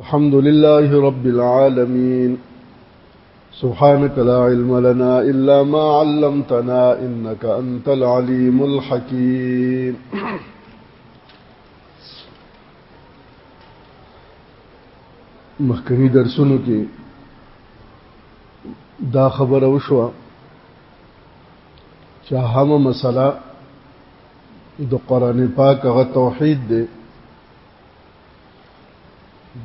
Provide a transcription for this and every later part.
الحمد لله رب العالمين سبحانك لا علم لنا إلا ما علمتنا إنك أنت العليم الحكيم مخکنی درسونو کې دا خبره وشوه چې هغه مسله د قران پاک غ توحید دی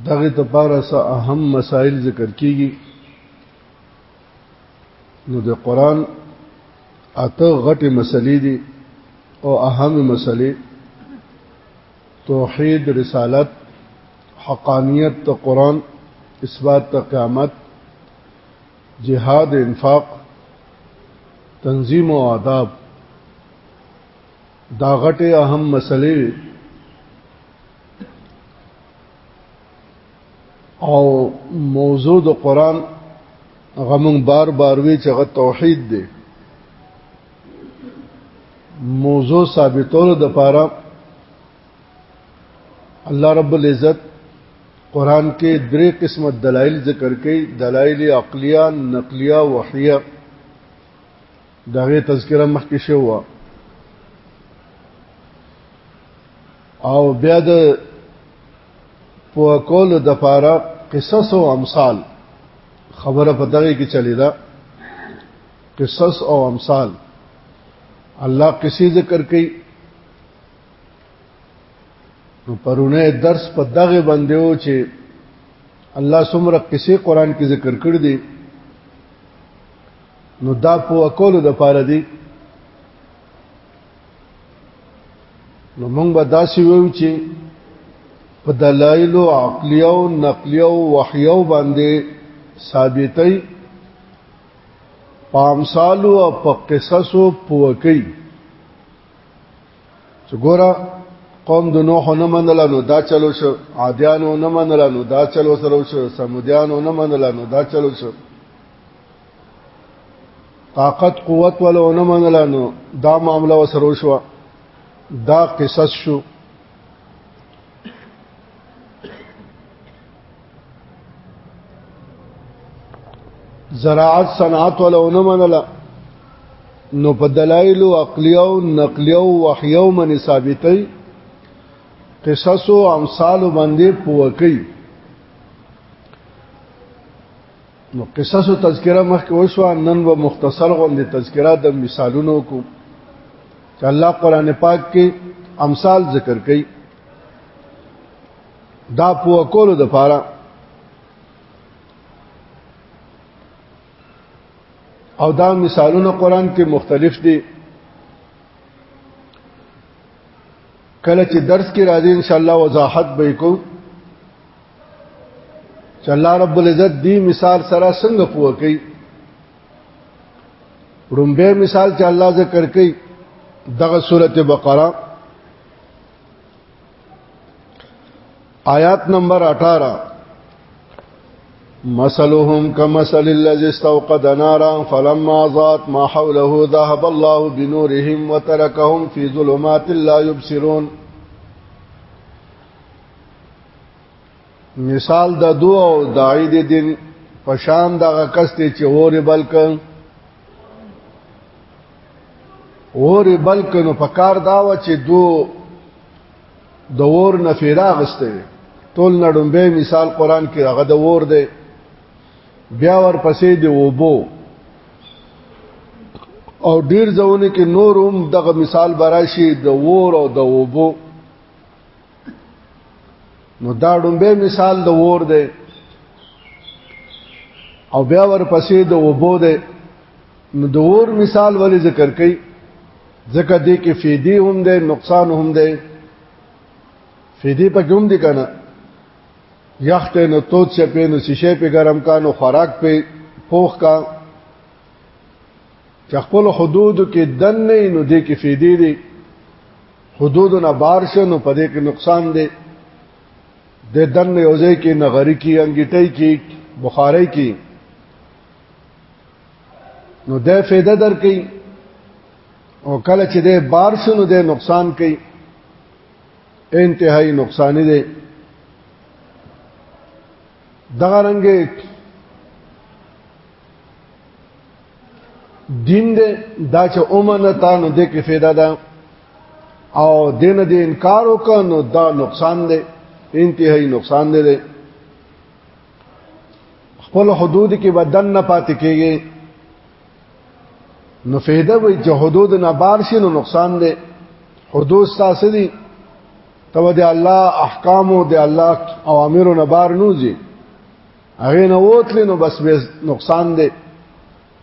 دغه تپاره سه اهم مسائل ذکر کیږي نو د قران اته غټه مسلې دي او اهم مسلې توحید رسالت حقانیت ته قران اثبات ته قیامت جهاد انفاق تنظیم او آداب دا غټه اهم مسلې او موضوع د قران غمون بار بار وی چې غ توحید دی موضوع ثابتولو د پاره الله رب العزت قران کې درې قسمه دلایل ذکر کړي دلایل عقلیه نقلیه وحیه دغه تذکره مخکې شو او بیا د په کول د پاره قصص او امثال خبره په دغه کې چلی دا قصص او امثال الله قصې ذکر کوي نو پرونه درس په دغه باندې و چې الله سمره قصې قران کې ذکر کړ دي نو دا په اکولو د پاره دی نو موږ به دا سی ویو چې په دلایل عقلی او نقلی او وحی او باندې ثابتې پامسالو او په قصصو پوکې چې ګوره قوم د نوح نه منل نو دا چلو شو عادیانو نه منل نو دا چلو سره شو سمودیانو نه منل نو دا چلو شو طاقت قوت ولو نه منلانو دا معاملہ وسرو شو دا قصص شو زراعت صنعت ولو نه منله نو په دلایل او عقلیو نقلیو وحیو من ثابتې قصص او امثال باندې پوکي نو قصص او تذکرہ مخکې وشو نن و مختصر غوندې تذکرہ د مثالونو کو چې الله قران پاک کې امثال ذکر کړي دا په کولو د پاره او دا مثالونه قران کې مختلف دي کله چې درس کې راځي ان شاء الله وضاحت به کوم چې الله رب العزت دی مثال سره څنګه پوه کوي رومبه مثال چې الله ذکر کوي دغه سورته بقره آیات نمبر 18 مثلهم كمثل الذي استوقد نارا فلما ضاءت ما حوله ذهب الله بنورهم وتركهم في ظلمات لا يبصرون مثال د دو او دای د دین پشان دغه کس ته چې اور بلک اور بلک نو پکار دا و چې دو د اور نه فیدا غسته ټول نړم به مثال قران کې هغه د اور دی بیا ور پسې دی وبو او ډیر ځونه کې نور هم دغه مثال براشي د وور او د وبو نو دا ډومبه مثال د ور دی او بیا ورپسې د وبو دی نو د ور مثال ولې ذکر کړي ځکه دې کې فیدی هم دی نقصان هم دی فیدی په کوم دی کنه یخت نو توت سے پې نو شیشه په ګرم کا نو خوراک په پوخ کا چې خپل حدود کې دن نه نو دې کې فیدی دی, دی حدود نه بار شو نو په دې کې نقصان دی د دن یوځې کې نغری کې انګټي کې بخاری کې نو د فایده در کوي او کله چې د بار شو نو د نقصان کوي انتهایی نقصان دی دغه رنګه دین دې دا چې اومنه تا نو دې کې فایده ده او دین دې انکار وکړ نو دا نقصان دی انتهایی نقصان دی دی خپل حدود کې بدن نه پاتې کېږي نو فایده وي چې حدود نه بار شي نو نقصان دی حدود تاسو دي تو د الله احکام او د الله اوامر نه بار نوځي هغه نه ووتلی نو بس به نقصان دی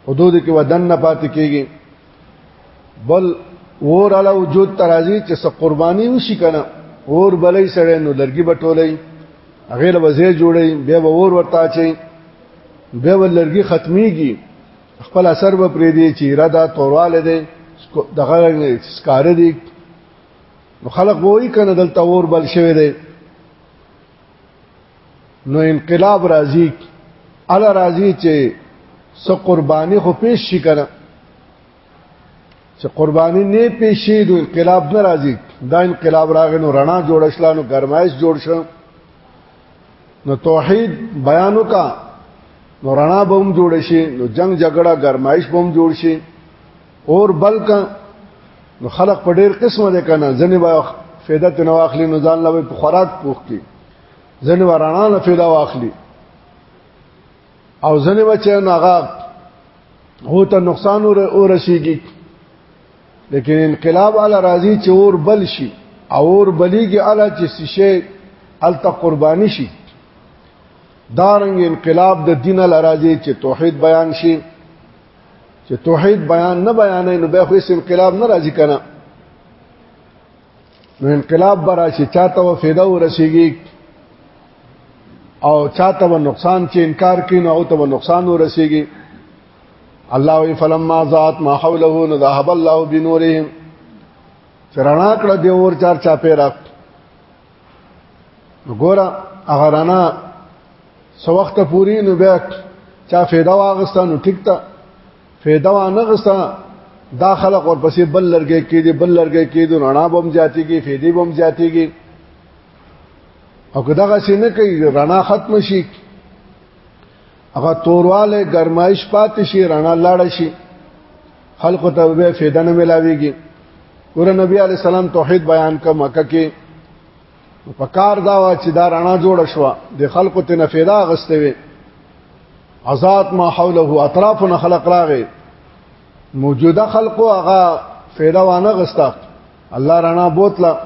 حدود کې ودن نه پاتې کیږي بل ور علا وجود ترازی چې څه قرباني وشي کنه اور بلې سره نو لرګي بټولې هغه له وزې جوړې بیا به اور ورتا چي بیا به لرګي ختميږي خپل اثر به پرې دی چې را دا تورواله دی دغه سکار دی نو خلق وایي کنه دلته اور بل شوی دی نو انقلاب راځي ال راځي چې سو قرباني خو پیش شي کنه چې قرباني نه پیش شي د انقلاب نه راځي دا انقلاب راغی نو رڼا جوړ شله نو گرمایش جوړ شو نو توحید بیانو کا نو رڼا به هم جوړ شي نو جنگ جګړه گرمایش به هم جوړ شي اور بلک نو خلق په ډیر قسمه ده کنه ځنې با فایده ته نو اخلي نو ځان لوي په خوراک پوخ کی ځنې ورانه نه فایده واخلي او ځنې بچ نه هغه هو ته نقصان او رسیږي لیکن انقلاب علی راضی چې اور بل شي اور بلیږي علی چې شیشه الته قرباني شي دارنګ انقلاب د دین لراځي چې توحید بیان شي چې توحید بیان نه بیانې نو به خو هیڅ انقلاب نه راځي کنه نو انقلاب برا چې چاته و فایده ورسیږي او چاته و نقصان چې انکار کین او ته و نقصان ورسیږي الله وی فلما ذات ما حوله نو ذهب الله بنورهم چرنا کړه دی اور چار چا پیرا ګوره هغه رانا سو وخت پوری نو بیا چا فایده واغستا نو ټیک تا فایده وانه غستا دا خلق ورپسې بل لرګي کې دي بل لرګي کې دي رڼا بم جاتی کې فایده بم جاتی کې او که دغه سینه کوي رڼا ختم شي هغه تورواله گرمایش پاتې شي رڼا لاړ شي خلق ته به فایده نه ملاويږي ګور نبی علی السلام توحید بیان کا مکه کې په کار دا وا چې دا رڼا جوړ شو د خلق ته نه فایده غسته وي ازاد ما حوله اطراف نه خلق راغی موجوده خلقو هغه فایده وانه غستا الله رڼا بوتله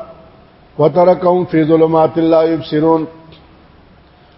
وترکهم فی ظلمات لا یبصرون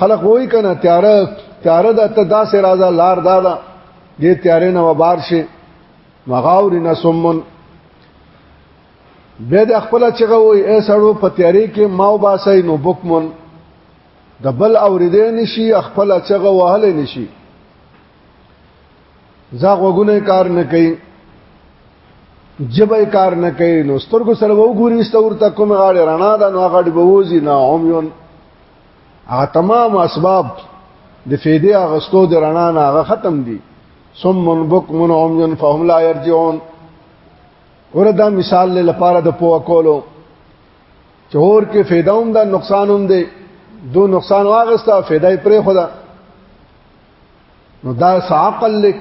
خلق وای کنه تیار تیار د ته داسې راځه لار دادا دې تیارې نه وبار شي مغاور نسمن به د خپل چغه وای اے سړو په تیارې کې ماو باسي نو بوکمن د بل اوریدې نشي خپل چغه وهل نشي زاغ وګونه کار نه کوي جبه کار نه کوي نو سترګو سره وګوري ستور ته کوم غاړي رڼا ده نو غاړي بوزي نه عميون هغه تمام اسباب د فیدې اغستو د رڼا نه هغه ختم دي ثم بكم عمي فهم لا يرجعون وردا مثال لپاره د پوه کولو چور کې فیده هم ده نقصان هم ده دو نقصان واغستا فیده پرې خدا نو دا عقل لک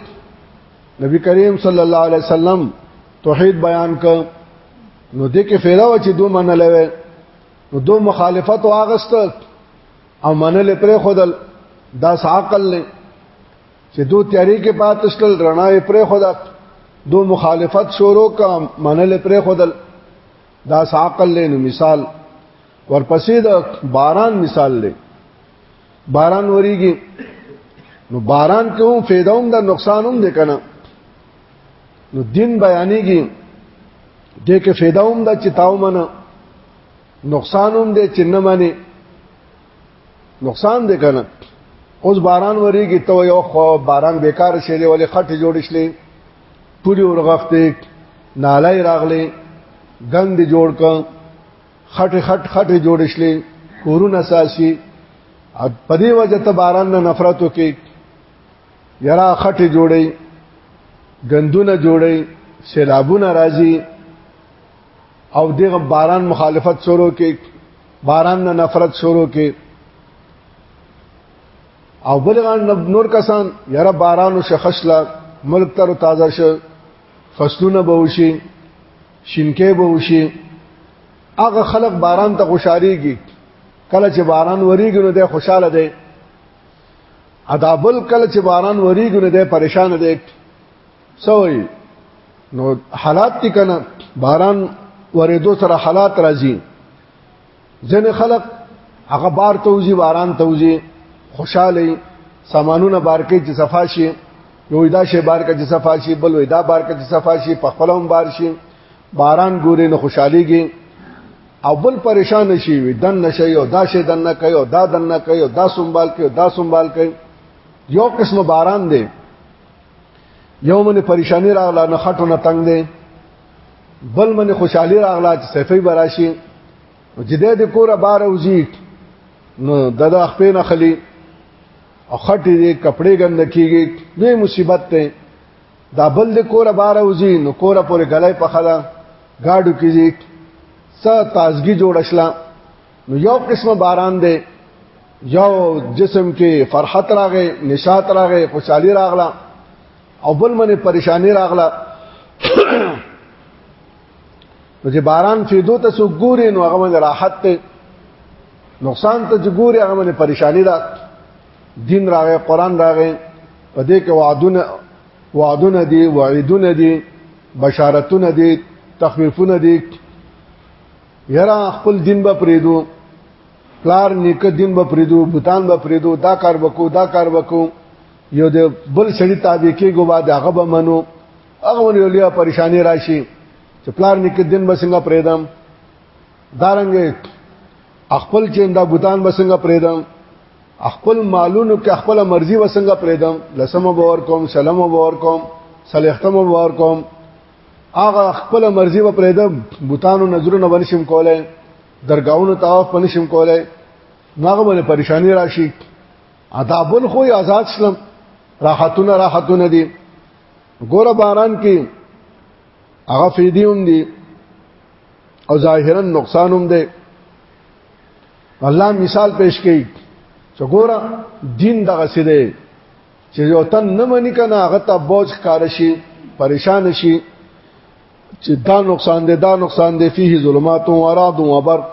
نبی کریم صلی الله علیه وسلم توحید بیان ک نو دې کې فیده و چې دو منلې نو دو مخالفت واغست او منل پر خودل دا عقل نه چې دو تیاری کې پاتشل رڼا پر خدا دو مخالفت شروع کا منل پر خودل دا عقل له نو مثال ورپسې د باران مثال له باران وریږي نو باران کوم فایده هم د نقصان هم ده کنه نو دین بیانېږي دې کې فایده هم ده چې تاو منه نقصان هم دی چې نه منه نقصان دی کنه اوس باران وریږي ته یو خو باران بیکار شي دی ولې خټه جوړ شلې پوری ورغفته نالای راغلې غند جوړ ک خټه خټ خټه جوړ شلې کورونه ساسي په دې وجه ته باران نه نفرت وکي یرا خټه جوړي غندونه جوړي سیلابونه راځي او دغه باران مخالفت شروع کې باران نه نفرت شروع کې او بلغان نور کسان یاره بارانو شخصلا ملک تر تازه شه فصلونه به وشي شینکې به وشي هغه خلک باران ته خوشاليږي کله چې باران وریږي نو د خوشاله دي ادا بل کله چې باران وریږي نه دی پریشان دی سوي نو حالات دي کنه باران ورېدو سره حالات راځي ځنه خلق هغه بار توزی باران توزی خوشاله سامانونه بار کې چې صفا شي یو دا شی بار کې چې صفا شي بل وې دا بار کې چې صفا شي په خپلوم بار شي باران ګوري نه خوشاليږي او بل پریشان شي وي دن نشي او دا شي دن نه کوي او دا دن نه کوي او دا سنبال کوي دا سنبال کوي یو قسم باران دی یو من پریشانی راغلا نه خټو نه تنگ دی بل من خوشحالی راغلا چې صفی براشي جدې د کوره بار اوزی نو ددا خپې نه خلی او خټې دې کپڑے ګند کیږي دوی مصیبت ته دا بل د کور بار اوځي نو کور پورې غلای په خلا گاډو کیږي څه تازګي جوړ شلا نو یو قسمه باران دی یو جسم کې فرحت راغې نشاط راغې خوشحالي راغله او بل منه پریشانی راغله نو چې باران فیدو ته سو ګوري نو هغه راحت ته نقصان ته ګوري هغه پریشانی ده دین راغې قران راغې په دې کې وعدونه وعدونه دي وعیدونه دي بشارتونه دي تخفیفونه دي یرا خپل دین به پریدو پلار نیکه دین به پریدو بوتان به پریدو دا کار وکړو دا کار وکړو یو د بل سړی تابع کېږو بعد هغه به منو هغه ولیا پریشانی راشي چې پلار نیکه دین به څنګه پریدم دارنګ خپل چې دا بوتان به څنګه پریدم خپل مالونو کې خپل مرزي وسنګ پرېدم لسمه باور کوم سلامه باور کوم صلیختمه باور کوم هغه خپل مرزي و پرېدم بوتانو نظرونه ونشم کولای درگاونو طواف پنشم کولای ناغه باندې پریشانی راشي عذابن خو آزاد شلم راحتونه راحتونه دي ګور باران کې هغه فیدی هم دي او ظاهرا نقصان هم دی الله مثال پیش کړي چې ګوره دین دغه څه دی چې یو تن نه مني کنه هغه ته بوج کار شي پریشان شي چې دا نقصان دی دا نقصان دی فيه ظلمات و رعد و برق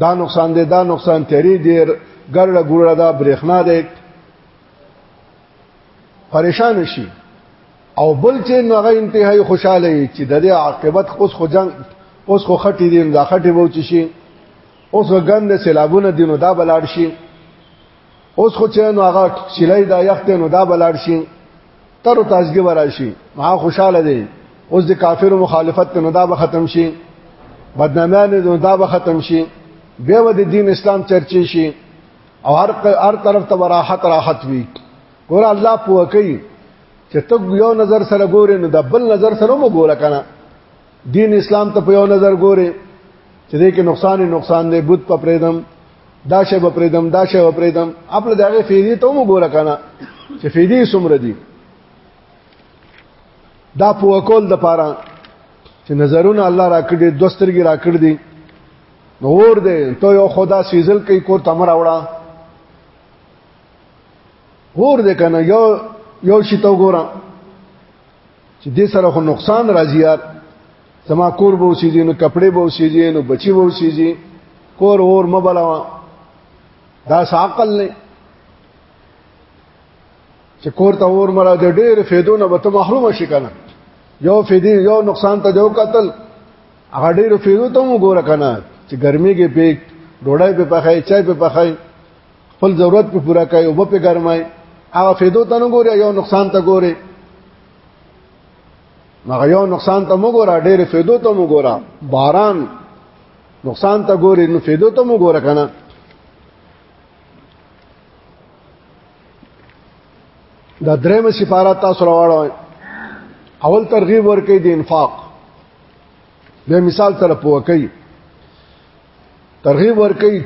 دا نقصان دی دا نقصان تیری دی ګرړه ګرړه دا برېخنا دی پریشان شي او بل چې نو هغه انتهایی خوشاله وي چې د دې عاقبت اوس خو جنگ اوس خو خټې دي دا خټې وو چې شي اوس غند سیلابونه دینو دا بلاړ شي اوس خو چې نو هغه شلای دا یخت نو دا بلاړ شي تر تازګي ورا شي ما خوشاله دي اوس د کافر مخالفت نو دا به ختم شي بدنامیان نو دا به ختم شي بیا و د دین اسلام چرچې شي او هر هر طرف ته راحت راحت وي ګور الله پوه کوي چې ته یو نظر سره ګورې نو د بل نظر سره مو ګوره کنه دین اسلام ته په یو نظر ګورې چې دې کې نقصان نقصان دی بت په پریدم دا شی په پریدم دا شی په پریدم خپل دغه فیدی ته مو ګوره کنه چې فیدی سمره دي دا په وکول د پاره چې نظرونه الله راکړي دوسترګي راکړي دي نور دې ته یو خدا سیزل کوي کور تمر اوړه ور دې کنه یو یو شی تو ګورا چې دې سره خو نقصان راځي یار زما کور به وسیږي نو کپڑے به وسیږي نو بچي به وسیږي کور اور مبلوا دا عقل نه چې کور ته اور مرا د ډېر فیدو نه به ته محروم شې کنه یو فیدی یو نقصان ته جو قتل هغه ډیرو فیدو ته مو ګوره کنه چې ګرمي کې پیک ډوډۍ په پخای چای په پخای خپل ضرورت په پورا کوي او په ګرمای هغه فیدو ته نه ګوره یو نقصان ته ګوره مګر یو نقصان ته مو ګوره ډیرو فیدو ته مو ګوره باران نقصان ته ګوره نو فیدو ته مو ګوره کنه دا درېم سفارت تاسو راوړل اول ترغیب ورکې د انفاق به مثال سره پوه کوي ترغیب ور کوي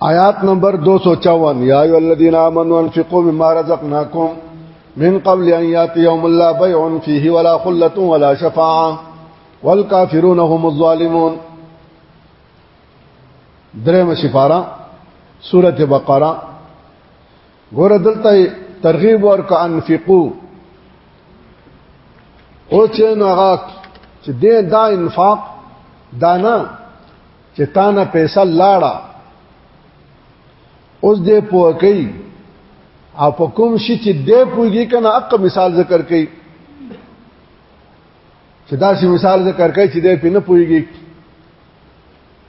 آیات نمبر 254 یا ایو الذین آمنوا انفقوا مما رزقناکم من قبل ان یاتی یوم لا بیع فیه ولا خلة ولا شفاعه والکافرون هم الظالمون دریم سفاره سوره بقره ګور دلته ترغیب ورک انفقو او چې ناغا چې دې دا انفاق دانا چې تا نه پیسې لاړه اوس دې پوه کوي او په کوم شي چې دې پوهږي کنه اق مثال ذکر کوي چې دا شي مثال ذکر کوي چې دې په نه پوهږي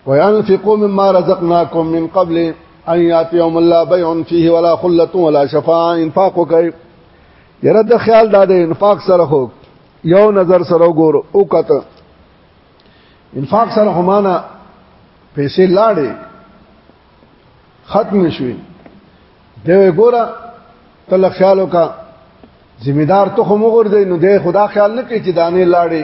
وينفقوا مما رزقناكم من قبل ان ياتي يوم لا بيع فيه ولا خله ولا شفاعه انفاق کوي یره د خیال دا د انفاق سره هو یو نظر سره وګور او کته انفاق سره همانا پیسې لاړې ختم شوي دی ګوره تل خیالو کا ذمہ دار ته هم وګرځي نو د خدا خیال نه کوي چې دانه لاړې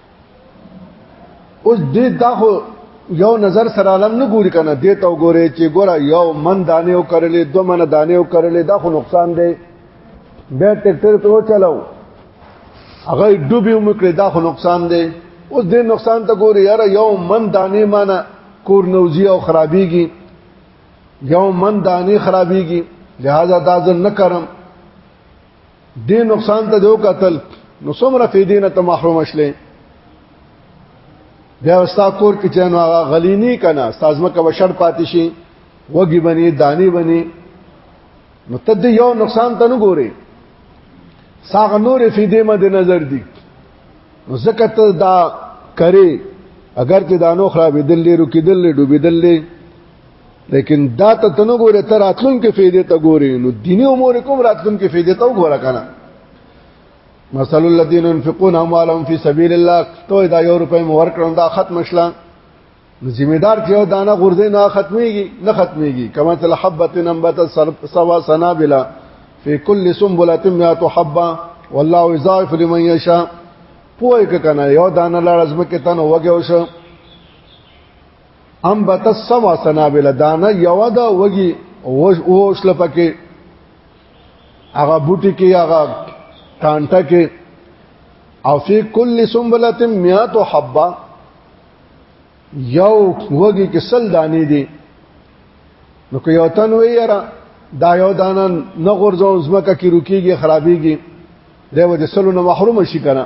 اوس دې دا خو یو نظر سره علم نه ګوري کنه دې ته وګوره چې ګوره یو من دانه او کړلې دو من دانه او کړلې دا خو نقصان دی به ټریکټر ته چلاو هغه ډوبې ومکړې دا خو نقصان دی اوس دې نقصان ته ګوري یاره یو من دانه معنی کور نوزی او خرابېږي یو من دانه خرابېږي لہذا دا ځل نه کرم دې نقصان ته جو قتل نو څومره فیدې نه ته محروم شلې بیا وستا کور کې چې نو هغه غلینی کنه سازمه کا بشر پاتې شي وګي بني دانی بني نو ته دې یو نقصان ته نه ګوري ساغه نور فیدې مد نظر دي نو زکات دا کرے اگر چې دانو خرابې دل لرو کې دل ډوبې دل لیکن دا ته تنو ګوره تر اتلون کې فائدې ته ګوري نو دینی امور کوم راتلون کې فائدې ته وګوره کنه مثل الذين ينفقون اموالهم في سبيل الله ته دا یو روپۍ مور کړم دا ختم شله ذمہ دار چې یو دانه غردې نه ختميږي نه ختميږي کما تل حبت نبت سوا سنابلا في كل سنبله 100 حبه والله يضاعف لمن يشاء پوهه کنه یو دانه لړزمه کې تنه وګه وشه ام بت سبع سنابل دانه یو دا وږي وښل پکې هغه بوټي کې هغه کانټه کې او فی کل سنبله 100 حبه یو وږي کې سل دانې دي نو که یو تن وی یاره دا یو دانه نه غورځو زمکه کې رکیږي خرابيږي دا وجه سلو نه محروم شي کنه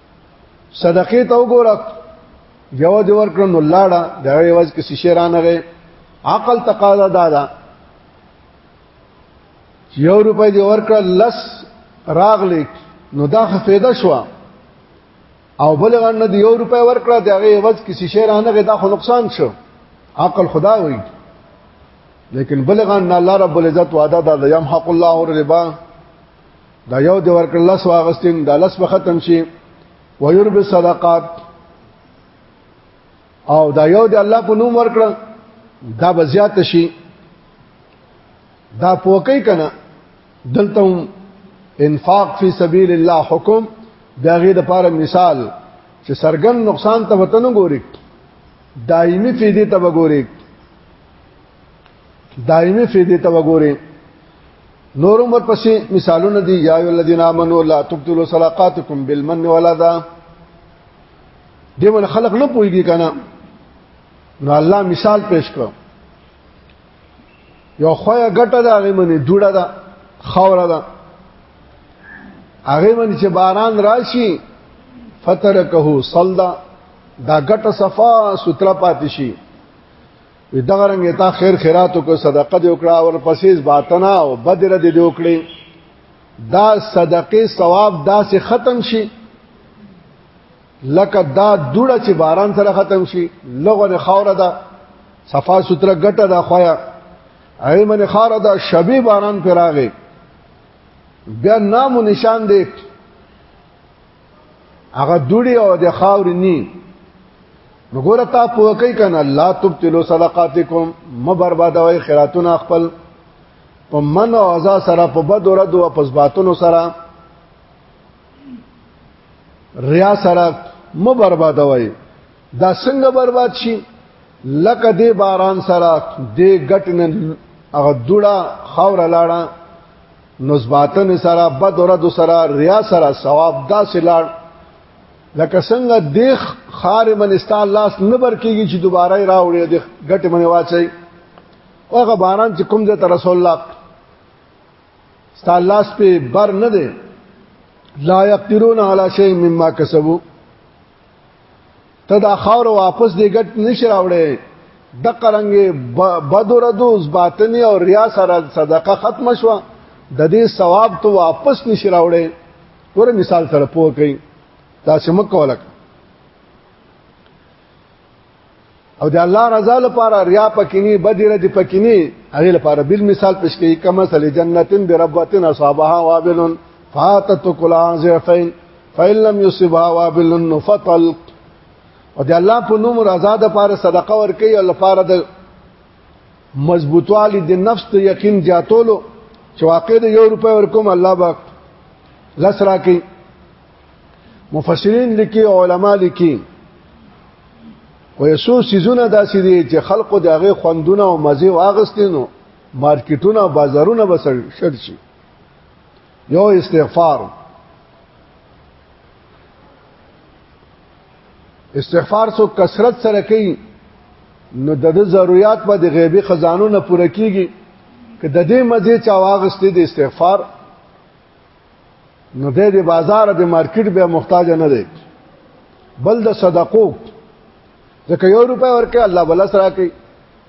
صدقه ته وګوره یو دی ورکړ نو لاړه دا یواز کې شیشه رانغه عقل تقاضا دادا یو روپۍ دی ورکړ لس راغلی نو دا خفیده شو او بل غنه دی یو روپۍ ورکړه دا هغه یواز کې شیشه رانغه دا خو نقصان شو عقل خدا وایي لیکن بلغان الله رب العزت وعده دا يمحق الله الربا دا یو دی ورکړ لس واغستین دا لس به ختم شي ويربي صدقات او دا یو دی الله په نوم ورکړ دا به زیات شي دا پوکې کنه دلته انفاق فی سبیل الله حکم دا غي د پاره مثال چې سرګن نقصان ته وتنو ګوري دایمي فیدی ته وګوري دایمي فیدې ته وګوري نور عمر پسې مثالونه دي یا ای الذین آمنوا لا تبطلوا صدقاتکم بالمن ولا ذا دیمن خلق نه پويږي کنه نو الله مثال پیش کړ یو خویا ګټه دا غي منی جوړه دا خوره دا هغه منی چې باران راشي فترکه صلدا دا ګټه صفا سترا پاتشي دغه رنګ تا خیر خیراتو کو صدقه دی وکړه او پسیز باطنا او بدر دی وکړي دا صدقه ثواب دا سه ختم شي لکه دا دوړه چې باران سره ختم شي لغه نه خوره ده صفا سوتره ګټه ده خویا ایمن خوره ده شبي باران پراغه بیا نام و نشان دی هغه دوړي او د خاور ني وګوره تا په کوي کنه لا تبتلوا صدقاتکم م بربادوي خیراتونه خپل په من او ازا سره په بد ورځ او په ځباتونو سره ریا سره م بربادوي دا څنګه برباد شي لکه دې باران سره دې ګټنه هغه دوړه خاور لاړه نسباتن سره بد ورد سره ریا سره ثواب دا سلاړ لکه څنګه دیخ خار منستا لاس نه برکیږي چې دوباره راوړي د غټ منی واچي هغه باران چې کوم د رسول الله ستا لاس په بر نه دی لا یقدرون علی شیء مما کسبوا ته دا خاور واپس دی ګټ نشي راوړې د قرنګ بدر دوز باطنی او ریا سره صدقه ختم شو د دې ثواب ته واپس نشي راوړې ور مثال سره پوه کړئ دا سم کولک او د الله رضا لپاره ریا پکینی بدره دی پکینی هغه لپاره بل مثال پیش کوي کما سل جنتن بربتن اصحابها وابل فاتت کل ذرفین فإن لم يصبها وابل فطل او د الله په نوم رضا د لپاره صدقه ور کوي او لپاره د مضبوطوالی د نفس ته یقین جاتولو چې واقع د یو روپۍ ورکوم الله به لس راکې مفسرین لیکي علما لیکي و یسو سيزونه داسې دي چې خلکو دغه خوندونه او مزه واغستینو مارکیټونه بازارونه بسر شد شي یو استغفار استغفار سو کثرت سره کوي نو د د ضرورت په د غیبی خزانو نه پوره کیږي که د دې مزه چا واغستې د استغفار نو د دې بازار د مارکیټ به محتاج نه دی بل د صدقو ځکه یو روپۍ ورکه الله بل سره کوي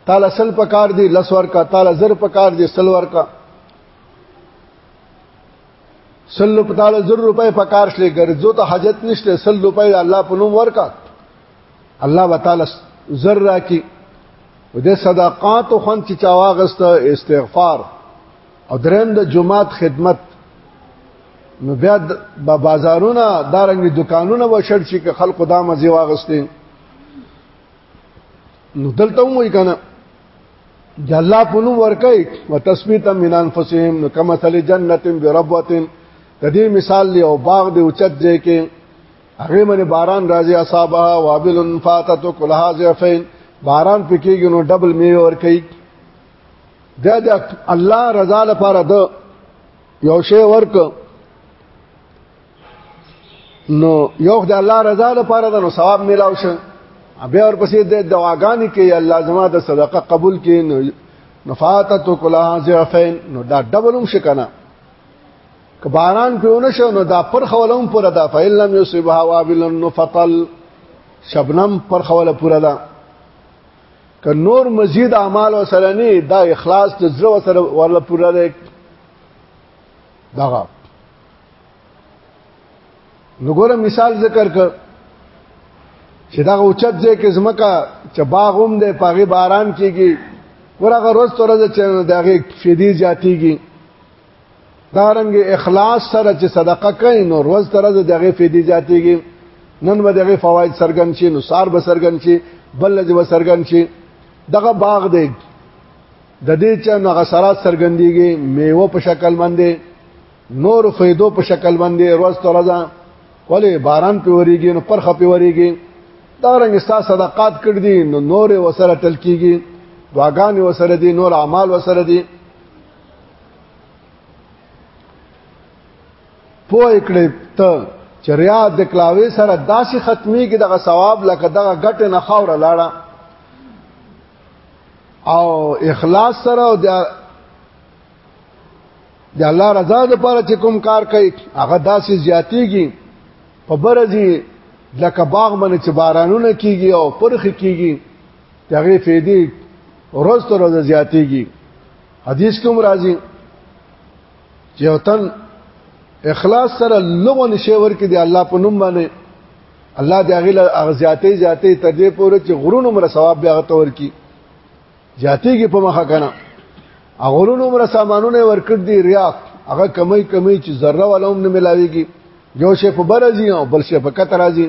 تعالی سل پکار دی لس ورکا تعالی زر پکار دی سل ورکا سل روپۍ تعالی زر روپۍ پکار شلې ګرځو ته حاجت نشته سل روپۍ الله په نوم ورکا الله وتعالى زر راکی د صدقات خو چې چاواغسته استغفار او دریم د جماعت خدمت نو بیا با بازارونه دارنګ دکانونه وشړ شي که خلکو دا مزي واغستې نو دلته مو یې کنه د الله په نوم ورکای او تثبیتا من انفسهم نو کما تل جنت بربوتن د دې مثال دی او باغ دی اوچت دی کې هغه باندې باران راځي اصحابها وابل فاتت کلها زفین باران پکېږي نو ډبل میوه ورکای د الله رضا لپاره د یو شی ورک نو یو د الله رضا لپاره د نو ثواب ملاو شه بیا ورپسې د دعاګانې کې الله زما د صدقه قبول کړي نو نفاتت کلا ضعفین نو دا ډبل هم شکنه که باران پیونه شو نو دا پر خولم پر دا فیل لم یصبها وابل نفطل شبنم پر خوله پورا ده که نور مزید اعمال وسره نه دا اخلاص د زړه وسره ورله پوره ده دغه نګوره مثال ذکر کړ چې دا اوچت ځای کې زمکا چې باغ هم دی پاغي باران کیږي ورغه روز تر ورځ چې دغه شیدې زیاتیږي دارنګ اخلاص سره چې صدقه کوي نو روز تر ورځې دغه فیدی زیاتېږي نن به دغه فواید سرګن شي نو سار به سرګن شي بل لږ به سرګن شي دغه باغ دی د دې چې هغه سرات سرګندېږي میوه په شکل باندې نور فیدو په شکل باندې روز تر ورځې ولې باران په وریږي نو پرخه په وریږي دا رنګ ستا صدقات کړ دي نو نور وسره تل کیږي دعاګانې وسره دي نور اعمال وسره دي پوه کړی ته چې ریا د کلاوي سره داسې ختمي کې دغه ثواب لکه دغه ګټ نه خاور لاړه او اخلاص سره او د د الله رضا د پاره چې کوم کار کوي هغه داسې زیاتیږي په برځي لکه باغ باندې چې بارانونه کیږي او پرخ کیږي چې هغه فیدی ورځ تر ورځ زیاتېږي حدیث کوم راځي چې وطن اخلاص سره لغو نشي ورکې دی الله په نوم باندې الله دې هغه له زیاتې زیاتې تر دې پورې چې غرون عمر ثواب بیا غته ورکی زیاتېږي په مخه کنه غرون عمر سامانونه ورکړ دي ریا هغه کمی کمی چې ذره ولوم نه ملاويږي یو شی په برازي او بل شی په کتر راځي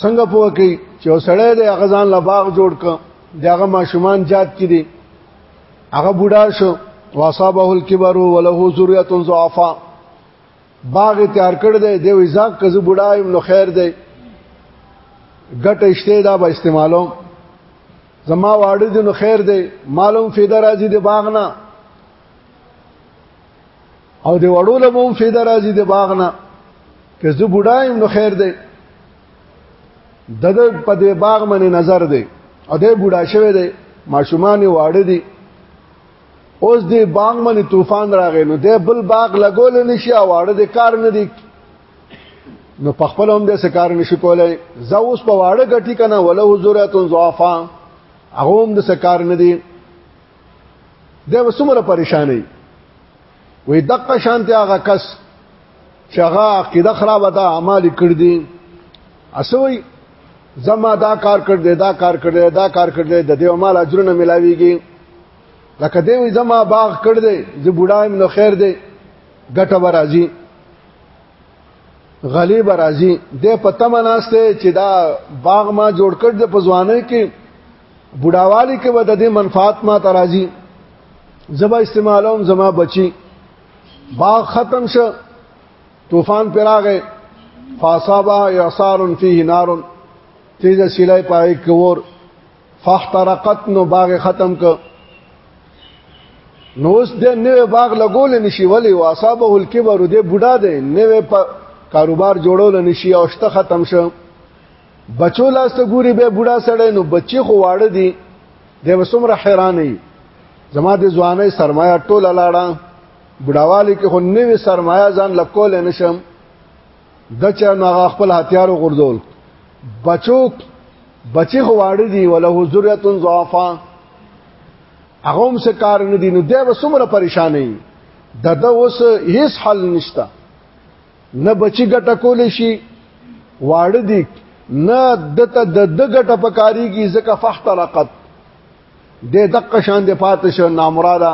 څنګه پوه کوي چې وسړی د غزان لباغ جوړ ک دغه ماشومان جات کې دي هغه بوډا شو واصابه الكبر وله ذريه ضعفا باغ تیار کړ دی دی وزاق کزه بوډا يم نو خیر دی ګټه اشته دا به استعمالو زما واړه دي نو خیر دی معلوم فیده راځي د باغ نه او د وړو له مو فایده راځي د باغ نه که زه بډایم نو خیر دی د په دې باغ باندې نظر دی او دې بډا شوی دی ماشومان واړه دي اوس دې باغ باندې طوفان راغی نو دې بل باغ لګول نشي او واړه دې کار نه دی نو په خپل هم دې سکار نشي کولای زه اوس په واړه غټي کنه ولا حضوراتن ضعفا هغه هم د سکار نه دی دی وسمره پریشانې وې دغه شانته هغه کس چې هغه عقیده خراب ده اعمال کړ دي اسوي زما دا کار کړ دې دا کار کړ دې دا کار کړ دې د دې مال اجر نه ملاويږي لکه دې وي زما باغ کړ دې زه بډایم نو خیر دې ګټه ورازي غلی برازي د پته مناسته چې دا باغ ما جوړ کړ د پزوانه کې بډاوالی کې به د دې منفعت ما ترازی زبا استعمالوم زما بچي باغ ختم شو طوفان پراغه فاصابه اعصار فيه نار تیز سیلای پای کور فاحترقت نو باغ ختم ک نو اوس د نوې باغ لګول نشي ولی واصابه الكبر دې بوډا دې نوې کاروبار جوړول نشي او شته ختم شو بچو لاس ته ګوري به بوډا سړی نو بچي خو واړه دي د وسمره حیرانې زما د ځواني سرمایه ټول لاړه بډاوالی کې خو نوې سرمایه ځان لکول نشم د چا نو خپل هتیارو غردول بچو بچي خو واړه دي وله ذریه ضعفا هغه هم څه کار نه دي نو دی وسمره پریشانې دغه اوس هیڅ حل نشته نه بچی ګټه کول شي واړه دي نه دته د د ګټه پکاري کی زکه فاحترقت د دقه شان د پاتې شو نامراده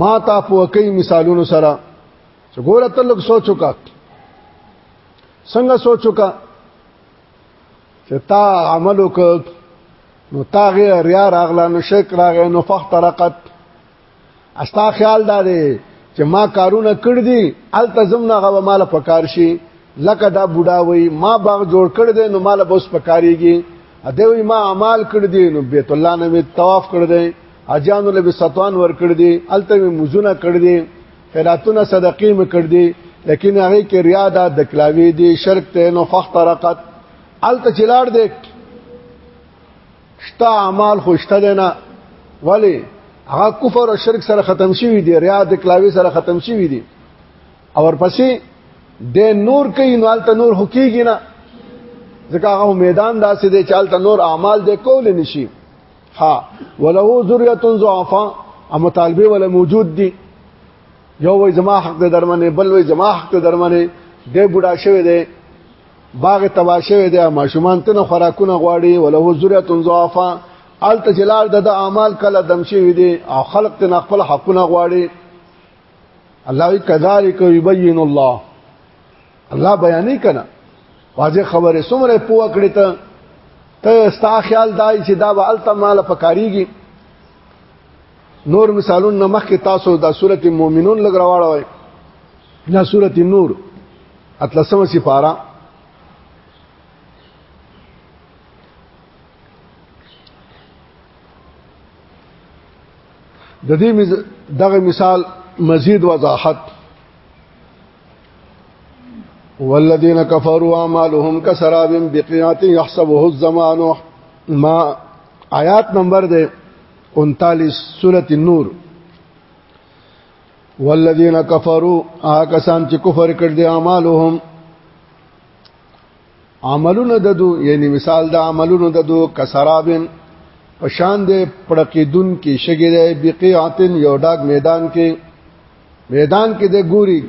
ما تا په کوي مثالونو سره چې ګوره ته لږ سوچو کا څنګه سوچو کا چې تا عمل وکړ نو تاغه ریا راغله نو شک راغله نو فاحترقت استا خیال دا دی چې ما کارونه کړ دي الته زم نه غو مال په کار شي لکه دا بوډا وای ما باغ جوړ کړ دي نو مال بوس په کاریږي ا دې وای ما اعمال کړ دي نو بیت الله نه می طواف کړ دي اجان له به ستوان ور کړ دي الته می مزونه کړ دي خیراتونه صدقې می کړ دي لیکن هغه کې ریا دا دکلاوی دي شرک ته نو فخترقت الته چلاړ دې شته اعمال خوشته دی نه ولی هغه کفر او شرک سره ختم شوی دی ریا د کلاوی سره ختم شوی دی او ورپسې د نور کوي نو الته نور حقيقي نه ځکه هغه میدان داسې دی چې الته نور اعمال د کول نشي ها وله ذریه ضعفا ا مطالبه ولا موجود دي یو وای زما حق د درمنه بل وای زما حق د درمنه د بډا شوی دی باغ تبا شوی دی ماشومان تنه خوراکونه غواړي وله ذریه ضعفا ال تجلال د اعمال کله دم شوی دی او خلق تنه خپل حقونه غواړي الله کذالک یبین الله الله بیانې کنا واځه خبره سمره پوه کړی ته ته ستا خیال دای چې دا به الته مال پکاريږي نور مثالون نمخ کې تاسو د سورته مؤمنون لګراواړوي یا سورته نور اتلسمه سپاره د دې دغه مثال مزید وضاحت والذین کفروا اعمالهم کسراب بقیات يحسبه الزمان ما آیات نمبر دے 39 سورۃ النور والذین کفروا آکسان چې کفر کړ دي اعمالهم عملونه ددو یعنی مثال د عملونو ددو کسرابن پشان دې پړقیدون کې شګې دې بقیعتن یو ډاګ میدان کې میدان کې دې ګوري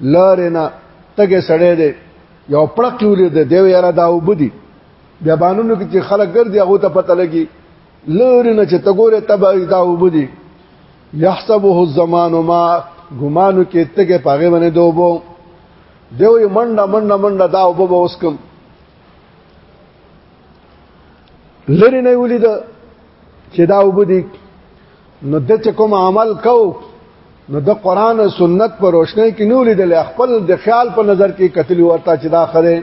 لارنا تګه سړې دې یو پړق یولې دې دیو یاره دا وبدي بیا بانونو کې چې خلک ګرځي هغه ته پته لګي لوري نه چې تګوره تبع دا وبدي يحسبه الزمان ما ګمانو کې تګه پاغه باندې دوبو دیو یې منډه منډه منډه دا وبو به وسکم لری نه ولید چې دا وبدي نو د چې کوم عمل کو نو د قران او سنت پر روشنه کې نو لیدل خپل د خیال په نظر کې قتل ورته چې دا خره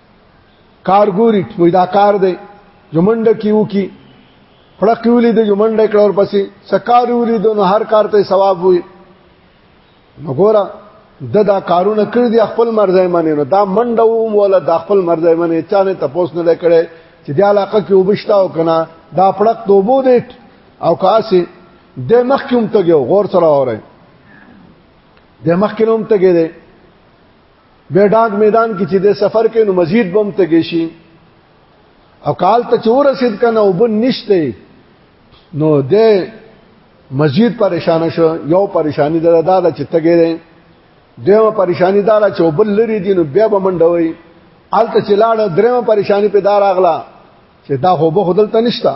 کار ګوري وای دا کار دی جمنډ کیو کی پړق ویلی د جمنډ کړه ور پسې سکار ویلی د نو هر کار ته ثواب وي نو ګوره د دا کارونه کړی دی خپل مرزه منی نو دا منډه و مولا د خپل مرزه منی چانه تپوس نه لکړي چې دی علاقه کې وبښتا او کنه دا پړق دوبو دی او کاسي د مخ کوم ته غور سره اوره د مخ کوم ته ګره به ډاګ میدان کې چې د سفر کې نو مزید بم تګې شي او کال ته چور رسید کنه او بن نشته نو د مزید پریشان شو یو پریشانی دا دا چې تګې ده دیمه پریشانی دا چې وبل لري دي نو بیا به منډوي الته چې لاړ درېمه پریشانی په دار اغلا چې دا خو به خدل ته نشتا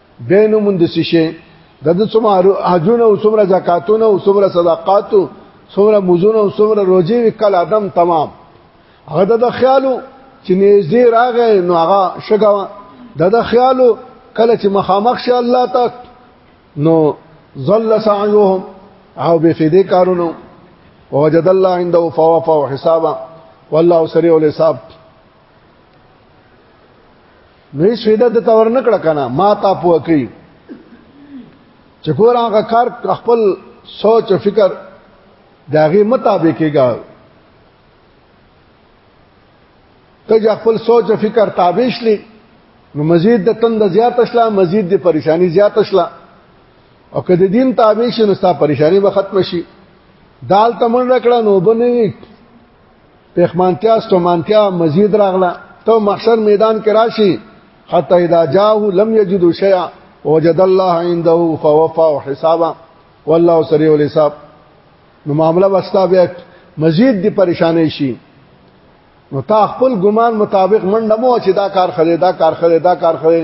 به نو مونږ د شي د د څومره حجونه او څومره زکاتونه او څومره صدقات او څومره مزونه او څومره روزي وکړ ادم تمام هغه د خیالو چې نږدې راغې نو هغه شګه د د خیالو کله چې مخامخ شه الله تا نو ظل سعيهم او به فدې کارونو وجد الله عنده فوافا وحسابا والله سريع الحساب نو یې سویده د تور نه کړه کنه ما تا پوه کوي چې ګور هغه کار خپل سوچ او فکر داغه مطابقېږي ته خپل سوچ او فکر تابع شلی نو مزید د تند زیات شلا مزید د پریشانی زیات شلا او که د دین تابع شې نو ستا پریشانی به ختم شي دال تمن رکړه نو بنې پخمانتیا استمانتیا مزید راغله ته محشر میدان کې راشي حتی اذا جاءه لم يجد شيئا وجد الله عنده فوفى حسابا والله سريع الحساب نو معاملہ وستا بیا مزید دی پریشانې شي نو تا خپل ګمان مطابق منډه مو چې دا کار خره دا کار خره دا کار خره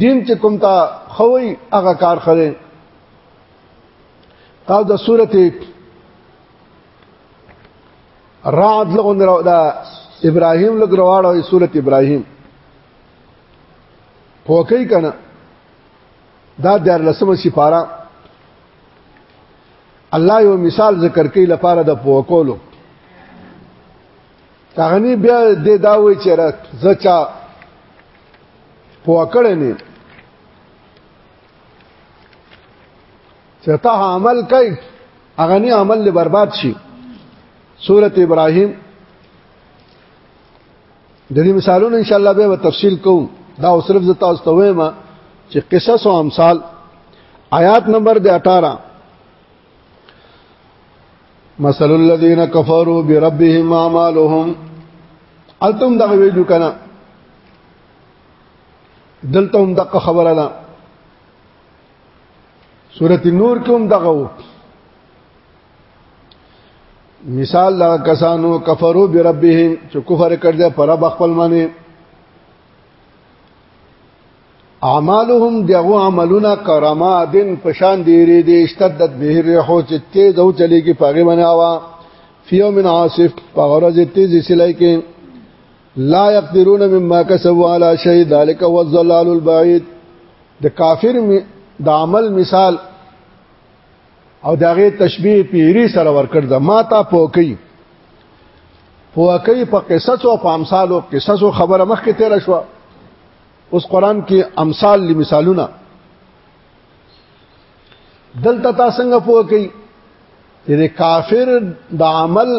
دین چې کوم تا خوي هغه کار خره قاعده سورته رعد لغون دا ابراهيم لګ رواړو سورته ابراهيم پوکې کنه دا در لسمه سپاره الله یو مثال ذکر کوي لپاره د پوکولو تغنی بیا د داوي چې را زچا پوکړنی چې ته عمل کوي هغه نه عمل له برباد شي سورته ابراهيم د دې مثالونو ان شاء الله به تفصیل کوم دا صرف زتا اوس ته وایم چې قصص او امثال آیات نمبر 18 مثل الذين كفروا بربهم اعمالهم التم دغه ویلو کنه دلته هم دغه خبره ده سورت نور کوم دغه مثال دا کسانو کفرو بربهم چې کفر کړل پر رب خپل باندې اعمالهم دغه عملونه کرما دین پشان دی ری دی اشتدت به رحو چې تیز او چلیږي پاګې باندې هوا فیو من عاصف پاغرز تیز سلای کې لا يقدرون مما كسبوا على شيء ذلك هو الضلال البعيد د کافر د عمل مثال او دغه تشبيه پیری سره ورکړ د ما تا پوکي پوکي په قصص او په امثال او قصص او خبره مخ کې تیر شو اوس قران کې امثال لې مثالونه دلته تاسو څنګه پوکي چې کافر د عمل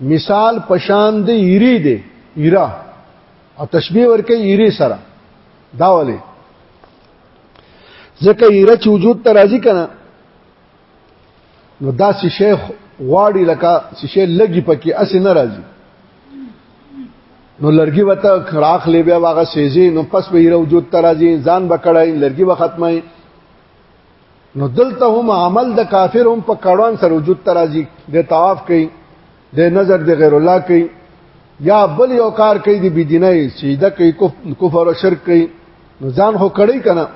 مثال پشان دی ایری دی ایرا او تشبیه ورکه ایری سره دا ولی ځکه ایره چې وجود ته راځي کنه نو دا شیخ غواړي لکه شیشه لګي پکې اس نه راځي نو لرګي وته خراخ لې بیا واغه سيزي نو پس به ایره وجود ته راځي ځان بکړای لرګي به ختمه نو دلته هم عمل د کافر هم په کړهن سره وجود ترازی د طواف کوي د نظر د غیر الله کوي یا بل یو کار کوي د بيدینه سیده کوي کفر او شرک کوي نو ځان هو کړی کنه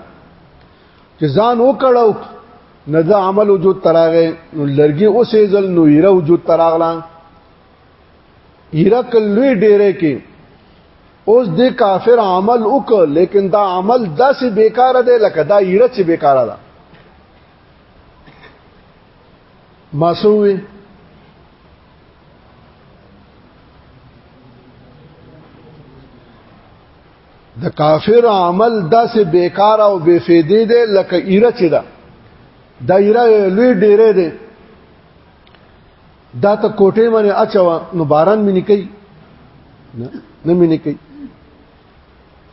چې ځان وکړو نه دا عمل وجود تراغه نو لرګي اوسې ځل نو یره وجود تراغلا یره کلوې ډېرې کې اوس دې کافر عمل وک لیکن دا عمل داسې بیکار دی لکه دا یړه چې بیکار ده مسوي د کافر عمل داسې بیکار او بے فیدې دی لکه ایره چې ده دا ایره لوی ډیره دی دا ته کوټه باندې اچوا نو باران مې نکي نه نه مې نکي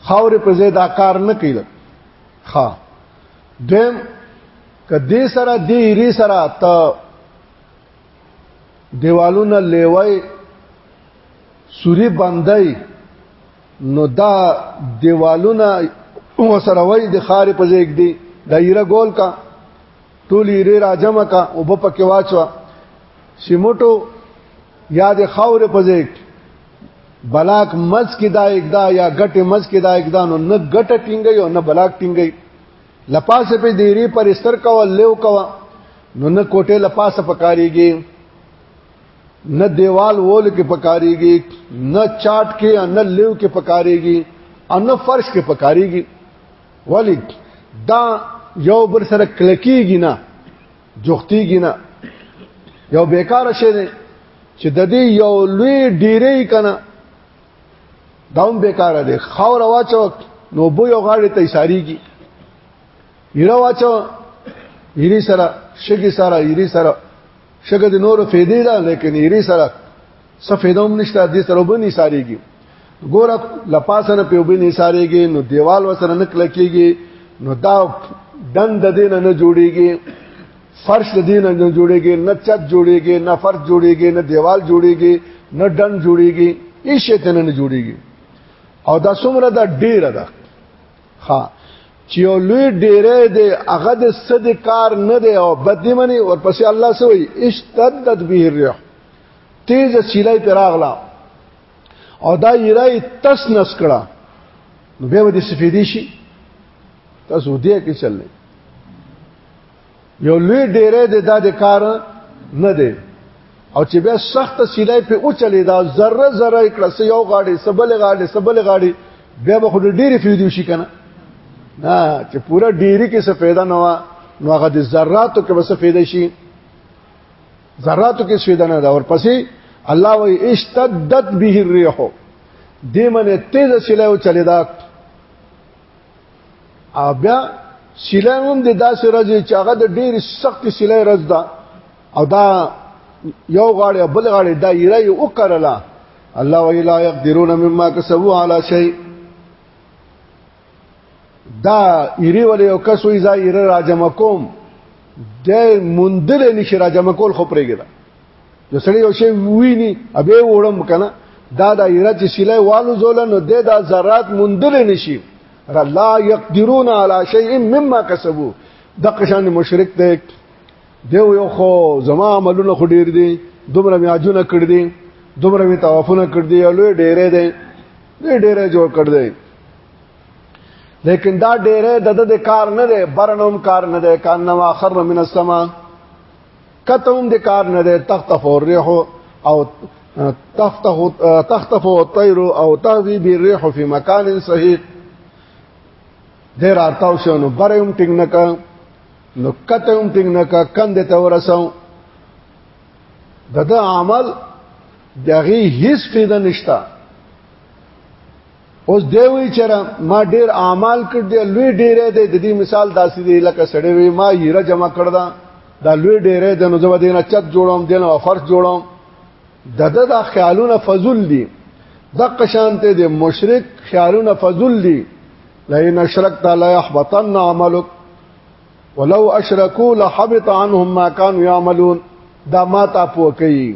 خاور په زید کار نه کیل ها دیم کدی سره دی ری سره ته دیوالونه لیوای سوري بندای نو دا دیوالونه وسره وای د خار په زیګ دی دایره ګول کا ټول یې راجمه کا او په پکې واچو سیمټو یا د خاور په ځای بلاک مز کې دا اګدا یا ګټه مز کې دا اګدا نو نه ګټه ټینګي او نه بلاک ټینګي لپاسه په دیری پر استر کا لیو کا نو نه کوټه لپاسه پکاريږي نه دیوال وول کې پکاريږي نه چاټ کې نه لیو کې پکاريږي ان فرش کې پکاريږي ولی دا یو بر سره کلکیږي نه جوختیږي نه یو بیکاره شی دی چې د دې یو لوی ډیرې کنه داوم بیکاره دی خاور واچو نو بو یو غاړه ته اشاریږي یره واچو یری سره شګي سره یری سره شګه د نور فیدې ده لیکن یې سره سفیدوم نشته د سره وبني ساريږي ګور لپاسه نه پیوبني ساريږي نو دیوال وسره نه کلکیږي نو دا دند د دینه نه جوړیږي فرش د دینه نه جوړیږي نه چت جوړیږي نه فرش جوړیږي نه دیوال جوړیږي نه دند جوړیږي هیڅ شي ته نه جوړیږي او دا څومره دا ډیره ده ها چې یو لوی ډیره دی هغه د صد کار نه دی او بد دی منی او پسې الله سوی اشتدت به الريح تیز سیلای پر اغلا او دا یرای تس نس کړه نو به ودی سفیدی شي تاسو دې کې چلنه یو لوی ډیره د دا د کار نه دی او چې بیا سخت سیلای په او چلی دا ذره ذره کړه سې یو غاړي سبل غاړي سبل غاړي بیا به خو ډیره فیدو شي کنه نه چې پورا ډیری کې څه پیدا نه وا نو هغه د ذراتو کې بس پیدا شي ذراتو کې پیدا نه دا ورپسې الله وی اشتدت به الريح دې منه تیز سیلای او چلی دا او بیا سیله هم د داسې ورځې چې هغه د ډېر سخت سیله ورځ ده او دا یو غاړه بل غاړه دا یره یو وکړله الله ویلا یقدرون مما کسبوا علی شیء دا یری ولې یو کس وی ځای یره راجم کوم د مندل نشي راجم کول خو پرېګره یو سړی یو شی ویني ابه وړم کنه دا د ایره چې سیلای والو زول نو د دا ذرات مندل نشي لا يقدرون على شيء مما كسبوا د قشان مشرک دی دیو یو خو زما عملونه خو ډیر دي دومره میاجونه کړ دي دومره می توافونه کړ دي لوی ډیره دي لوی ډیره جوړ کړ دي لیکن دا ډیره د د کار نه دی برنوم کار نه دی کان نو اخر من السما کته هم د کار نه ده تخت فورح او تخته تخطف الطير او تغذي بالريح في مكان صحيح ډیر ارتاو شو نو برهم ټینګ نه کا نو کته هم ټینګ نه کا کند ته ورسو دغه عمل دغه هیڅ فایده نشتا اوس دی وی چر ما ډیر اعمال کړ دی لوی ډیره دی د دې مثال داسې دی لکه سړی وی ما یره جمع کړ دا دا لوی ډیره د نو زو دینه چت جوړوم دینه فرش جوړوم د د د خیالونه فضل دي د قشانته د مشرک خیالونه فضل دي لئن اشرکت لا يحبطن عملك ولو اشركوا لحبط عنهم ما كانوا يعملون دا ما تا پوکي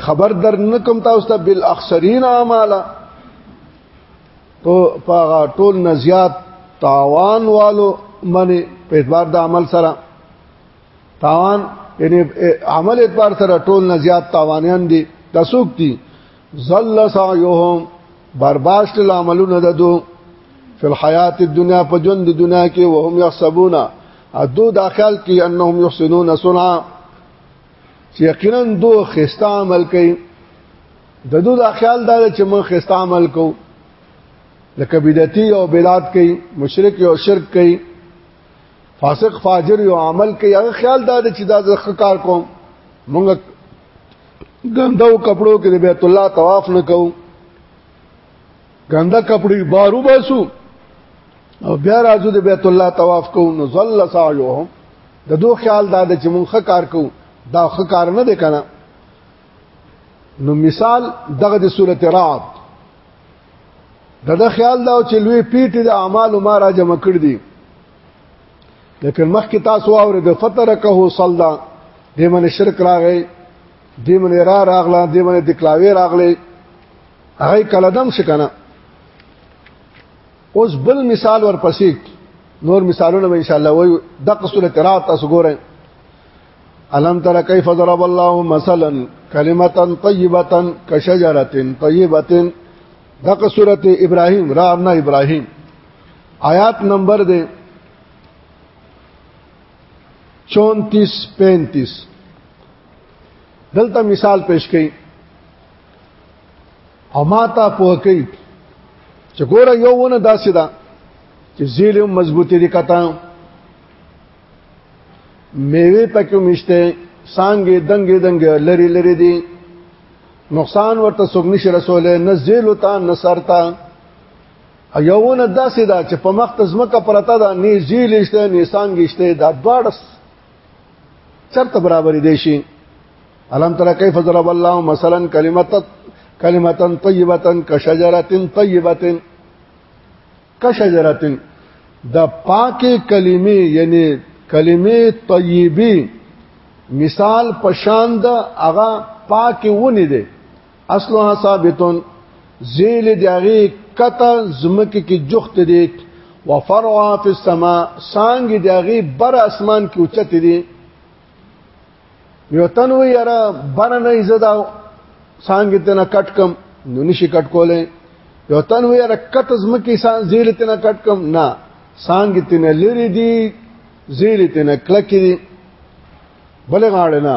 خبر در نکم تاسو ته بل اخسرین اعمالا تو پاغه ټول نزيات تاوان والو منی په اعتبار د عمل سره تاوان یعنی عمل اعتبار سره ټول نزيات تاوانيان دي د سوق دي زل سعيهم برباشت العملون ددو فی الحیات الدنیا په ژوند د دنیا کې وهم یحسبون ادو داخل کې انهم یحسنون صنعا چې یقینا دوه خسته عمل کوي د دوی دا خیال دا چې موږ خسته عمل کوو لکه بدعتي او بدعت کوي مشرک او شرک کوي فاسق فاجر او عمل کوي هغه خیال دا چې دا ځخ کار کوم موږ ګندو کپړو کې بیت الله طواف نه کوو ګنده کپړې بارو باسو او بیا راځو د بیت الله طواف کوو نو ظل سعیهم د دوه خیال دا د چې مونږه کار کوو دا ښه کار نه دی کنه نو مثال دغه د صورت رعد دغه خیال دا چې لوی پیټي د اعمال ما را جمع کړ دي لیکن مخکې تاسو اورې د فترکه صلا د من شرک راغی د من را راغله د من د کلاوی راغله هغه کلدم شکنه اوس بل مثال ورپسې نور مثالونه به ان شاء الله وي د قصول اعتراض تاسو ګورئ الم تر کیف ضرب الله مثلا کلمه طیبه کشجره طیبه دغه سورته ابراهیم را ابنا ابراهیم آیات نمبر دے 34 35 دلته مثال پیش کړي او ما ته په کوي چې ګوره یو ونه داسې ده چې زیل مضبوطی دي کته میوه پکې مشته سانګې دنګې دنګې لری لری دي نقصان ورته څوک نشي رسولې نه زیل تا نه سرتا ایوونه داسې دا چې په مخ تزمکه پرتا دا نه زیل شته نه سانګې شته دا دواړه چرته برابر دي شي الم تر کیف ضرب الله مثلا کلمت کلمتا طیبه کشجره طیبه کشجره د پاکه کلمې یعنی کلمې طیبه مثال پشان د هغه پاکه ونی دی اصلها ثابتون زیل دیاغي کته زمکه کې جخت دی وفرعا فی السما سانګ دیاغي بر اسمان کې اوچت دی یو تن وی یاره بر نه زدا سانګ ته نه کټ کم نو نشي کټ کولې یو تن وی یاره کته زمکه سان زیل ته نه کټ کم نه سانګ ته نه لری دی زیل ته نه کلک دی بل غاړه نه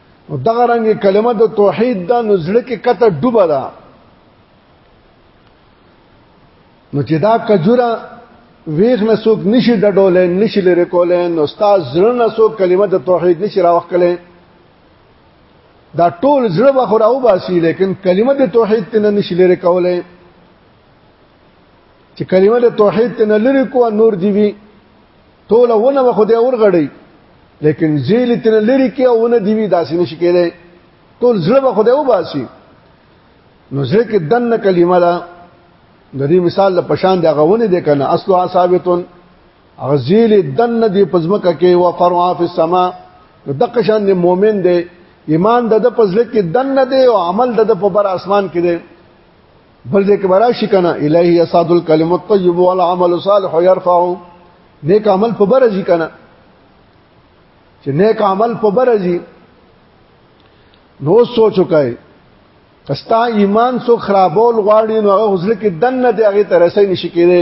او دغه رنګ کلمه د توحید د نزړه کې کته ډوبه ده نو چې دا کجوره ویخ نه څوک نشي د ډولې نشي لري کولې نو استاد زړه نه څوک کلمه د توحید نشي راوخلې دا ټول زړه به خورا وباسي لیکن کلمه د توحید ته نشي لري کولې چې کلمه د توحید ته لري کو نور دی وی ټول ونه به خدای ورغړی لیکن زیل تن لری کې ونه دیوی داسې نشي کېدای ټول زړه به خدای وباسي نو زړه کې دنه کلمه ده د دې مثال له پشان د غونه د کنه اصل ثابتون غزیل دنه دی پزمکه کې و فرعا فی السما نو دغه شان د مؤمن دی ایمان د د پزله کې دنه دی او عمل د د په بر اسمان کې دی بل دې کې برا شي کنه الہی یصاد الکلم الطیب والعمل الصالح يرفعه نیک عمل په برځي کنه چې نیک عمل په برځي نو سوچو کوي کستا ایمان سو خرابول غواړي نو هغه غزل کې دنه دی هغه ترسه نشي کېده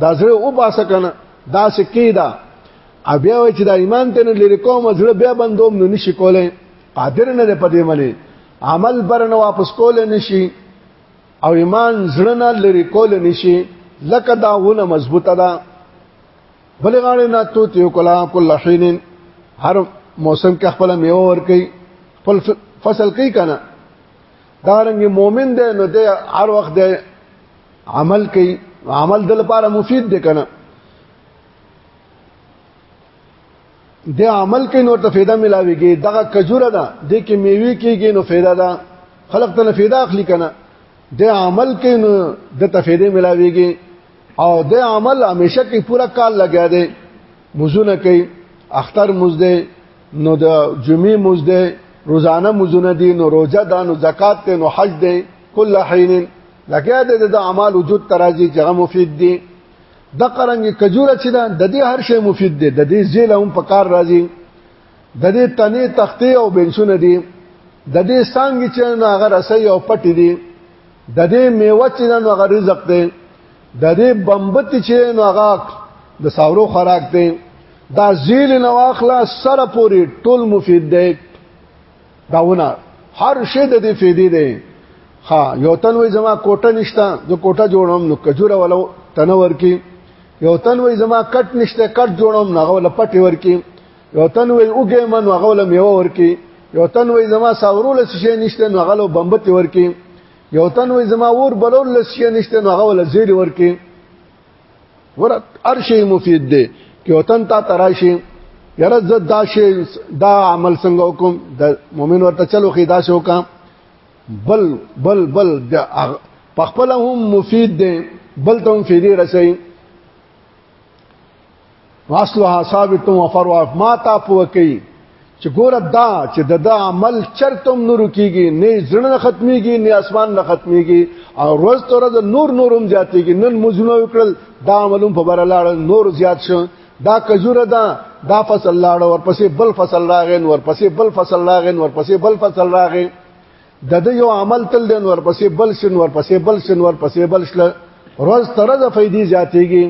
دا زړه او باسه کنه دا سکی دا بیا وای چې دا ایمان ته نه لری کوم زړه بیا بندوم نو نشي کولای قادر نه دی پدې منی عمل پر نه واپس کول نشي او ایمان زړه نه لری کول نشي لکه دا ونه مضبوطه ده بلې غاړې نه تو تیو کلا کل حین هر موسم کې خپل میوه ور کوي خپل فصل کوي کنه دارنګ مومن دی نو دی هر وخت دی عمل کوي عمل د لپاره مفید دی کنه د عمل کې نور ته فایده ملاويږي دغه کجوره ده د کې میوي کېږي نو فایده ده خلق ته فایده اخلي کنه د عمل کې نو د تفیده ملاويږي او د عمل همیشه کې پورا کال لګیا دی مزونه کوي اختر مزده نو د جمعې مزده روزانه مزونه دي نو روزه ده نو زکات ده نو حج ده کله حین لکه د د اعمال وجود ترازی چې هغه مفید دي د قرنګ کجوره چې ده د دې هر شی مفید دی د دې زیل هم په کار راځي د دې تنې تختې او بنسونه دي د دې سانګې چې نه هغه رسي او پټې دي د دې میوه چې نه هغه رزق دی د دې بمبت چې نه هغه د ساورو خوراک دی دا زیل نواخلا سره پوری ټول مفید دی داونه هر شی د دې فیدې دی ها یو تن وای زما کوټه نشته زه کوټه جوړوم نو کجوره ولو تنور کې یو تن وای زما کټ نشته کټ جوړوم نه غول پټي ورکی یو تن وای اوګه من غول میوه ورکی یو تن وای زما ساورول شي نشته نو غلو بمبت ورکی یو تن وای زما ور بلول شي نشته نو غول زیر ورکی ور هر شی مفید دی کې وطن ته تراشي یره زه دا شی دا عمل څنګه وکم د مؤمن ورته چلو خې دا شو کا بل بل بل پخپل هم مفید دی بل ته هم فیدی رسي واصلها ثابت و فروا ما تا پوکي چې ګور دا چې د دا عمل چرتم نور کیږي نه زړه ختميږي نه اسمان نه ختميږي او روز تر د نور نورم زیاتېږي نن مزونه وکړل دا عملوم په بر لاړ نور زیات شو دا کجوره دا دا فصل لاړ ورپسې بل فصل راغې ورپسې بل فصل راغې ورپسې بل فصل راغې د دې یو عمل تل دین ورپسې بل شن ورپسې بل شن ورپسې بل شل روز تر د فائدې زیاتېږي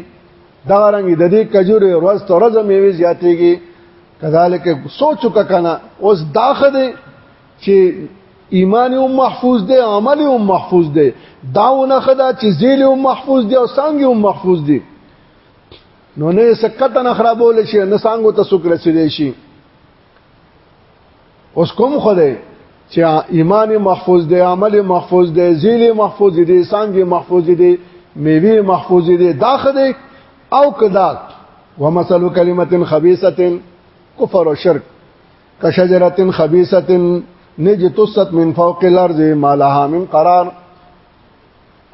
دا رنګ د دې کجوري ورځ تر ورځ میوه زیاتېږي کذالک سوچو کنه اوس داخه دي چې ایمان هم محفوظ دی عمل هم محفوظ دی داونه خدا چې زیل هم محفوظ دی او سانګ هم محفوظ دی نو نه سکت نه خرابول شي نه سانګو ته سوک رسیدي شي اوس کوم خدای چې ایمان محفوظ دی عمل محفوظ دی ذیل محفوظ دی سانګي محفوظ دی میوه محفوظ دی دا خدای او کدا ومثل کلمه خبيثه کفر او شرک کشجره خبيثه نجتست من فوق الارض ما لها من قرار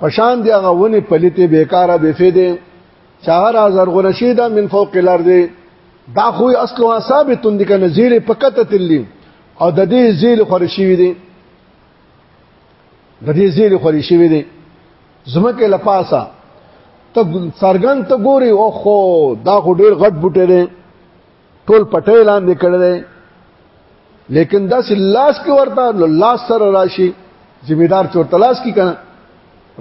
پشان دی هغه ونی پلیته بیکاره بفیده چهار هزار غنشی دا من فوق الارض دا خو اصلها ثابت دي کنه زیر پکته تللی او د دې زیر خورشي وي دي د دې زیر خورشي وي دي زمکه لپاسه ته سرګن ته ګوري او خو دا خو ډیر غټ بوټي دي ټول پټه اعلان وکړل لیکن دا چې لاس کې ورته لاس سره راشي ذمہ دار چورته لاس کې کنه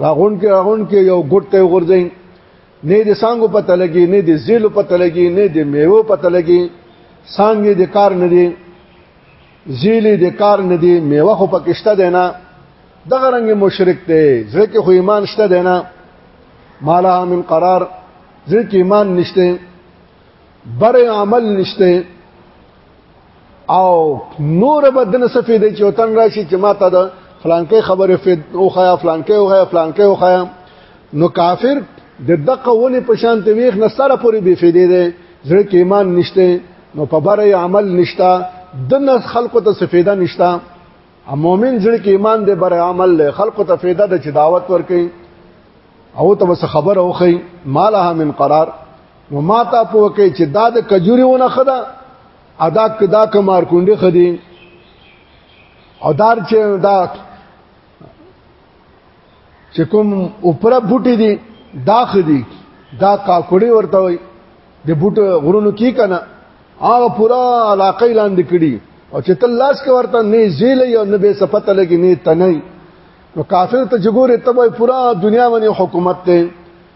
راغون کې راغون کې یو ګټ ته ورځي نه د سانګو پته لګي نه د زیلو پته لګي نه د میوه پته لګي سانګې د کار نه دي زیلې د کار نه دي میوه خو پکشته دی نه دغه رنګ مشرک دی ځکه خو ایمان شته دی نه مالها من قرار ځکه ایمان نشته بر عمل نشته او نور بدن صفې دی چې وطن راشي چې ما ته د فلانکې خبره فید او خیا فلانکې او خیا فلانکې او خیا نو کافر د دقه ونی په شان ته ویخ نه سره پوری بی فیدې دی زړه کې ایمان نشته نو په بر عمل نشتا دنه خلقو ته سفیده نشتا ا مؤمن زړه کې ایمان دی بر عمل له خلقو ته فیده د چې دعوت ورکي او ته بس خبر اوخی مالها من قرار نو ما ته په کې چې دا د کجوري ونه خدا ادا کدا کمار کونډي خدي او دار چې دا چې کوم اوپره بوټي دي دا خدي دا کاکړي ورته وي د بوټ غرونو کې کنه هغه پورا علاقې لاندې کړي او چې تل لاس کې ورته نه زیل یو نه به سپته لګي نه تنه نو کافر ته جګورې ته پورا دنیا باندې حکومت ته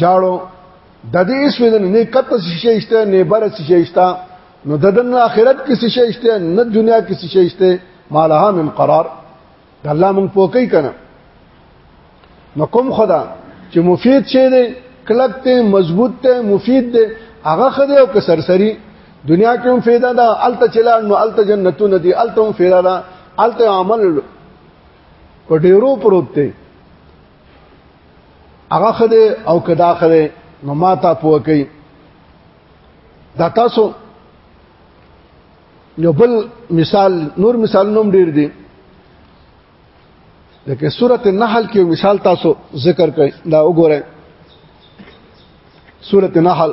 جاړو د دې سویدنه نه کته شیشه اشته نه بر شیشه اشته نو د دنیا آخرت کې شیشه اشته نه دنیا کې شیشه اشته مالها من قرار د الله مونږ پوکې کنه نو کوم خدا چې مفید شي دی کلک ته مضبوط ته مفید دی هغه خدای او کسرسری دنیا کې هم فایده ده الته چلا نو الته جنتونه دي الته هم فایده ده الته عمل په ډیرو پروت دی هغه خده او کدا خده نو ما تا پوه کوي دا تاسو یو بل مثال نور مثال نوم ډیر دی لکه سورته النحل کې مثال تاسو ذکر کړئ دا وګورئ سورته النحل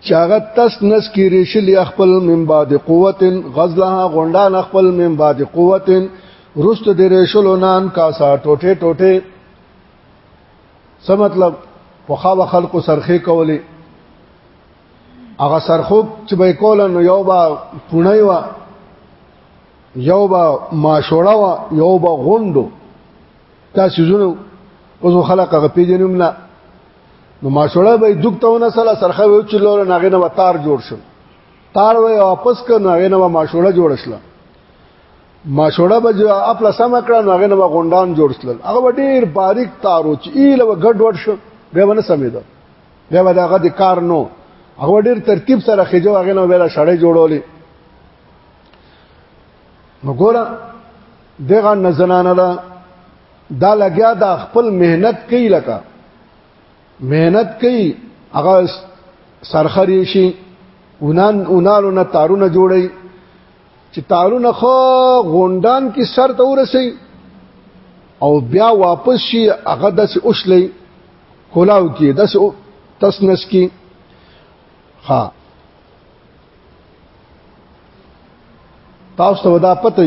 چاغه تس نس کی ریشل خپل من بعد قوت غزلها غونډان خپل من بعد قوت رست د ریشلو نان کاسا ټوټه ټوټه څه مطلب په خوا خلکو سرخه کولې هغه سرخو چې به کول نو یو با پونه یو یو با ماشوړه وا یو با غوندو تاسو زونه اوس خلک هغه پیژنم نه نو ماشوړه به دکتهونه سره سرخه ویو چې لور ناغه نه وتار جوړ شو تار وې واپس کړ ناغه نه ماشوړه جوړ شله ماشوړه به خپل سم کړ ناغه نه غونډان جوړ شل هغه ډیر باریک تارو چې ایله ګډ وډ شو به ونه سمیدو بیا به داغه د کار نو هغه ډیر ترتیب سره خېجو هغه نو ویلا شړې جوړولې نو ګوره دغه نزنانه ده دا لګیا دا خپل مهنت کوي لکه مهنت کوي هغه سرخري شي اونان اونالو نه تارونه جوړي چې تارونه خو غونډان کې سر ته ورسي او بیا واپس شي هغه دس اوشلې کولاو کې دس تسنس کې ها تاسو ته ودا پته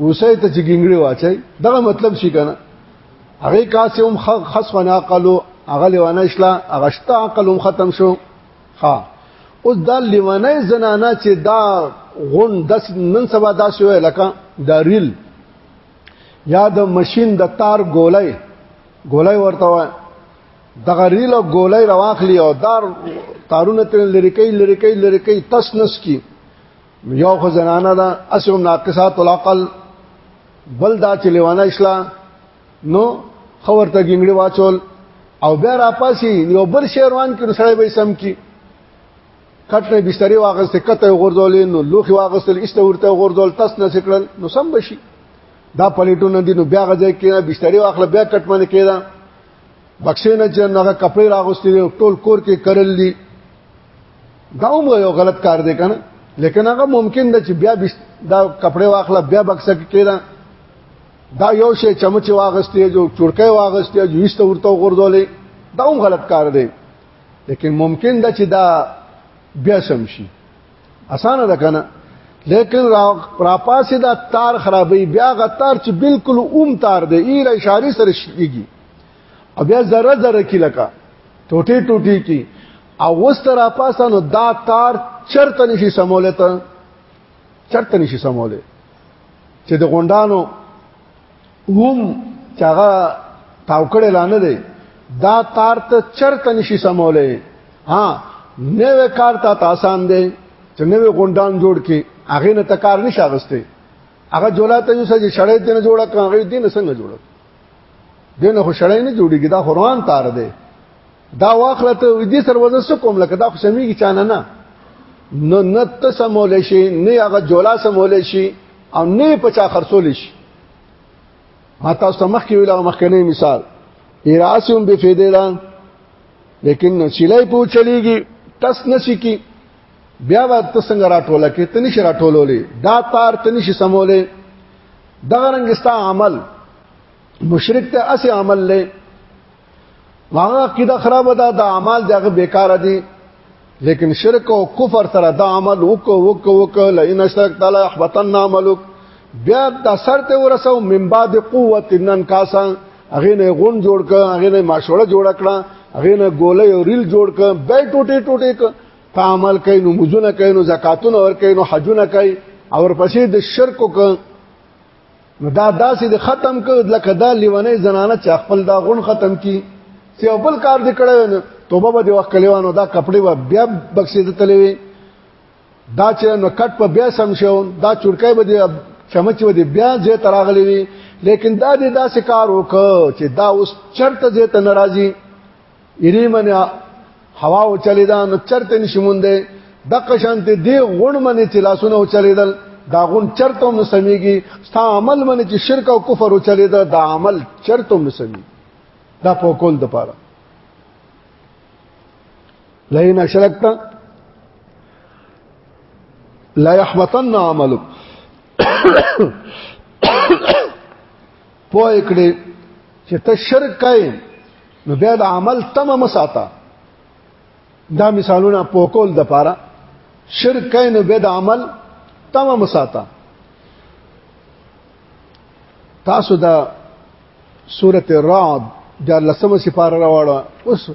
اوسه ته چې ګنګړي واچي دا مطلب شي کنه هغه کاسې هم خص ونا قالو هغه لیوانه اشلا هغه شتا عقل هم ختم شو ها اوس دا لیوانه زنانه چې دا غون دس نن سبا دا شوی لکه دا ریل یا د ماشين د تار ګولای ګولای ورته وای د غریل او ګولای رواخلی او دار تارونه تر لری کوي لری کوي لری کوي تسنس کی یو خو زنانه ده اسو ناقصات العقل بل دا چې لیوانه اشلا نو خبر ته ګنګړي واچول او بیا را پاسي یو بل شیروان کې سړی به سم کی کټه بسترې واغسته کته غورځول نو لوخي واغستل ایسته ورته غورځول تاس نه سکړل نو سم بشي دا پلیټونه دي نو بیا غځي کې بسترې واخله بیا کټ باندې کېدا بکسې نه چې هغه کپڑے راغستې ټول کور کې کرل دي دا هم یو غلط کار دی کنه لیکن هغه ممکن ده چې بیا دا کپڑے واخله بیا بکسه کې کړه دا یو شی چمچ واغستې جو چورکې واغستې جو هیڅ ورته غردولې دا هم غلط کار دی لیکن ممکن ده چې دا بیا سم شي اسانه ده کنه لیکن راپاسې دا تار خرابې بیا غتار چې بالکل اوم تار دی ایله اشاره سره شيږي او بیا ذره ذره کې لکه ټوټي ټوټي کې او وستر اپاسه نو دا تار چرته نشي سمولې ته چرته نشي سمولې چې د غونډانو هم چې هغه تاوکړې لانه دی دا تار ته چرته نشي سمولې ها نوې کار ته آسان دی چې نوې غونډان جوړ کې هغه نه تکار نشه غسته هغه جوړه ته یو څه شړې دې نه جوړه کړه هغه دې نه څنګه جوړه دې نه خو شړې نه جوړیږي دا قرآن تار دی دا واخله ته دې سر وزن څه کوم لکه دا خو سميږي چانه نه نو نت سمول شي نه هغه جولا سمول شي او نه پچا خرڅول شي ما تاسو ته مخکې ویل هغه مخکنی مثال ایراسیوم به فیدې ده لیکن نو چلای په چلیږي تس نشي کی بیا و ته څنګه راټوله کې ته نشي راټولولې دا تار ته نشي سمولې دا رنګستا عمل مشرک ته اسې عمل لې هغه عقیده خراب ده د اعمال دغه بیکار دي لیکن شرک او کفر سره دا عمل وک وک وک لئن اشرک تعالی احبطن عملک بیا د سر ته ورسو من بعد قوت نن کاسا هغه نه غون جوړ ک هغه نه ماشوړه جوړ کړه هغه نه ګولې او ریل جوړ ک به ټوټه ټوټه ک په عمل کوي نو مزونه کوي نو زکاتونه ور کوي نو حجونه کوي او پسې د شرک ک نو دا داسې د ختم کو لکه دا لیونې زنانه چې خپل دا غون ختم کی چې خپل کار دې کړو توبه به دی وخت کلیوانو دا کپڑے و بیا بکسې ته تلوي دا چې نو کټ په بیا سم شو دا چورکای به دی چمچ و دی بیا زه تراغلی وی لیکن دا دې داسې کار وکړ چې دا اوس چرته زه ته ناراضي یری من هوا او چلی دا نو چرته نشي مونږ ده د قشانت دی غون من چې لاسونه او چلیدل دا غون چرته هم سميږي ستا عمل من چې شرک او کفر او چلیدل دا عمل چرته هم سمي دا په کول د پاره لئن اشرکت لا يحبطن عملك پوه کړي چې ته شرک کای نو بیا د عمل تم مساته دا مثالونه پوکول د پاره شرک کای نو بیا د عمل تم مساته تاسو دا سوره الرعد د لسمه سپاره راوړه اوس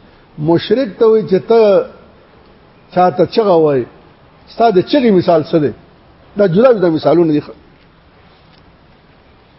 مشرک ته وي چې ته چاته چغه وای ستاسو د چغي مثال څه دی دا جدا جدا مثالونه دي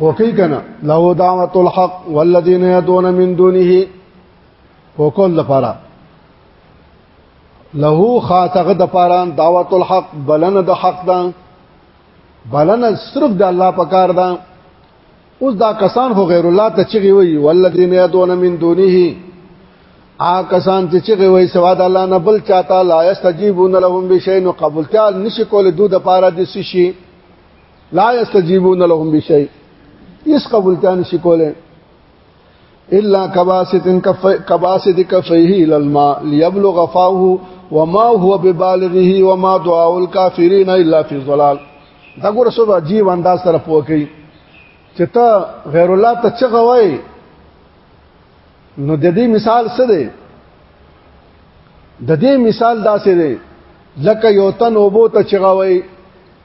وکی کنا له دعوت الحق والذین یدون من دونه وکول لپاره له خاطغه د پاره دعوت الحق بلنه د حق ده بلنه صرف د الله په کار ده اوس دا کسان خو غیر الله ته چغي وي والذین یدون من دونه آ کسان چې چغي وي سوا د الله نه بل چاته لا یستجیبون لهم بشیء نو قبولتیا نشي کول دوی د پاره د سشي لا یستجیبون لهم بشیء اس قبول تان شي کوله الا کباسط کف کباسط کفیه الى الماء ليبلغ فاه وما هو ببالغه وما دعاء الكافرين الا في ضلال دا ګور سو عجیب انداز سره پوکي چې ته غیر الله ته چغه وای نو د دې مثال څه دی د دې مثال داسې دی لکه یو تن اوبو ته چغوي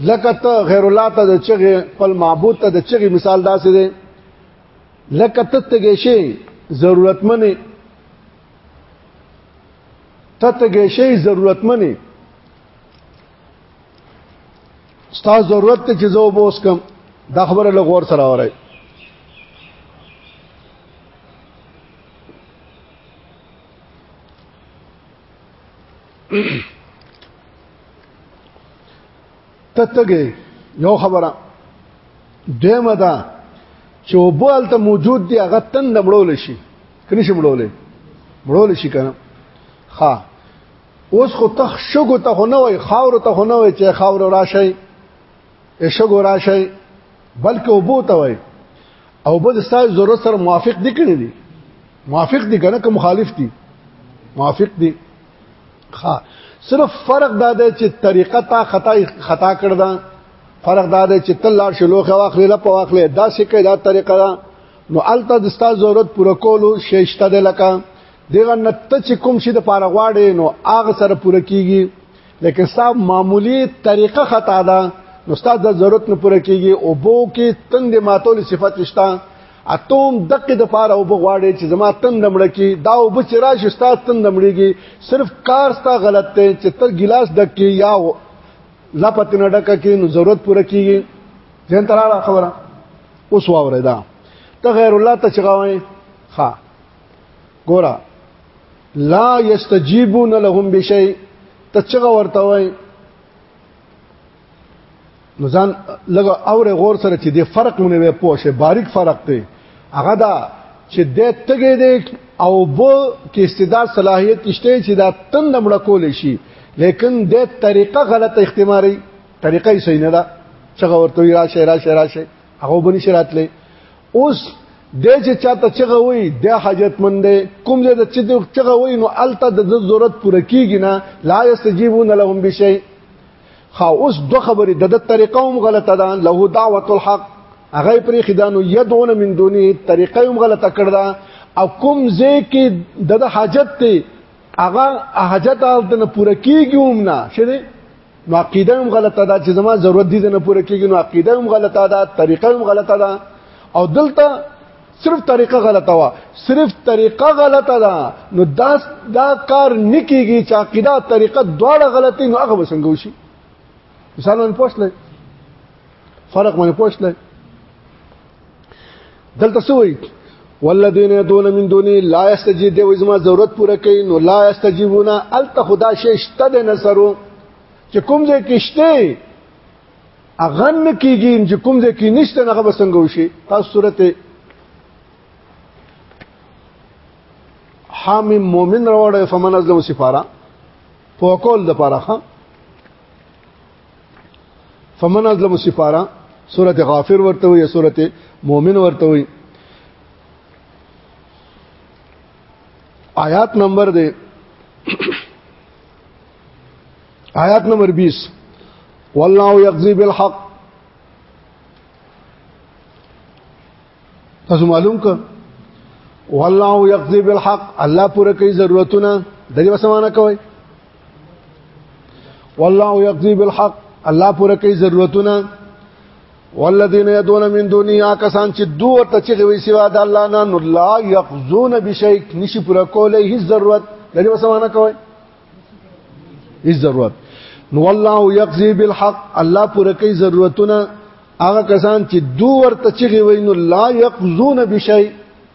لکه ته غیر الله ته د چغې خپل معبود ته د چغې مثال داسې دی لکه ته تګې شي ضرورتمنې ته تګې شي ضرورتمنې ستا ضرورت ته چې زه وبوس کم دا خبره له غور سره وره تتګي یو خبره دیمه ده چې وبال ته موجود دی هغه تن مړول شي کني شي مړول مړول شي کنه ها اوس خو تخ شګو ته نه وای خاور ته نه وای چې خاور راشي ایشه ګورا شي بلکې وبو ته وای او بل ستاسو ضرورت سره موافق دي کړی دي موافق دي کنه که مخالف دي موافق دي ها صرف فرق دا دی چې طریقه تا خطا خطا کړ دا فرق دا دی چې تل لار شلو خو واخلې لا په واخلې دا سکه دا طریقه دا نو الته د ستاسو ضرورت پوره کولو شیشته ده لکه دغه نت چې کوم شي د پاره غواړي نو هغه سره پوره کیږي لیکن صاحب معمولی طریقه خطا ده نو استاد د ضرورت نه پوره کیږي او بو کې تند ماتول صفت شته اتوم دقه د پاره او بغواړي چې زما تند مړ کی دا او بچ راش استاد تند مړیږي صرف کار ستا غلط ته چې تر ګلاس ډک کی یا لپت نه ډک کی نو ضرورت پوره کیږي ځین تراله خبره اوس واوره دا ته غیر الله ته چغاوي ها ګوره لا یستجیبون لهم بشیء ته چغه ورته وای نو ځان لګ اور غور سره چې د فرق مونږ وې پوه شي باریک فرق دی هغه دا چې د تګې دی او بو کې استعداد صلاحیت نشته چې دا تند مړ کول شي لیکن د طریقه غلط اختیاري طریقه یې صحیح نه ده څنګه ورته راشه راشه راشه هغه بنی شراتلې اوس د چې چاته چغه وي د حاجت مند دی کوم ځای د چې چغه وي نو الته د ضرورت پوره کیږي نه لا یستجیبون لهم بشی خو اوس دو خبرې د د طریقه هم غلطه ده له دعوت الحق هغه پرې خدانو یدعون من دونی طریقه هم غلطه کړده او کوم ځای کې د حاجت ته هغه حاجت حالت نه پوره کیږي هم نه شه نو عقیده هم غلطه ده چې زما ضرورت دي نه پوره کیږي نو عقیده هم غلطه ده طریقه هم غلطه ده او دلته صرف طریقه غلطه وا صرف طریقه غلطه ده نو دا دا کار نکیږي چې عقیده طریقه دواړه غلطي نو هغه وسنګو شي مثلا پوښتنه فرق باندې پوښتل دلته څه وایي والذین دون من دونی لا استجیب دی وزما ضرورت پوره کوي نو لا استجیبونا الته خدا ششته د نصرو چې کوم ځای کې شته اغن کیږي چې کوم ځای کې نشته هغه بسنګ وشي تاسو سورته حامیم مومن راوړی فمن ازلم سفارا په کول د پاره فمن ازلم سفارا سوره غافر ورته وي سوره مؤمن ورته وي آیات نمبر دی آیات نمبر 20 والله يقضي بالحق تاسو معلوم ک والله یقضی بالحق الله پوره کوي ضرورتونه د دې وسمانه کوي والله یقضی بالحق الله پوره کوي ضرورتونه والذین یدون من دنیا کسان چې دوه ته چې وی سوا د الله نه نو لا یقزون بشیء نشي پر کوله هیڅ ضرورت لري وسمانه کوي هیڅ ضرورت نو والله یقضی بالحق الله پر کوي ضرورتونه هغه کسان چې دو ورته چغي وینو لا یقزون بشی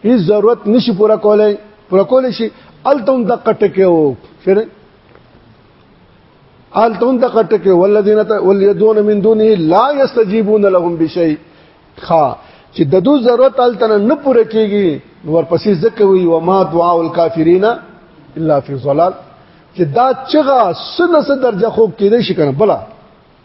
هیڅ ضرورت نشي پورا کولای پورا کولای شي التم د قټکه وو فر التم د قټکه والذین ولیدون من دونه لا یستجیبون لهم بشی خا چې د دو ضرورت التن نه پوره کیږي ورپسې ځکه وی و ما دعاء الکافرین الا فی ضلال چې دا چغه سنه سره درجه خوب کېدې شي کنه بلا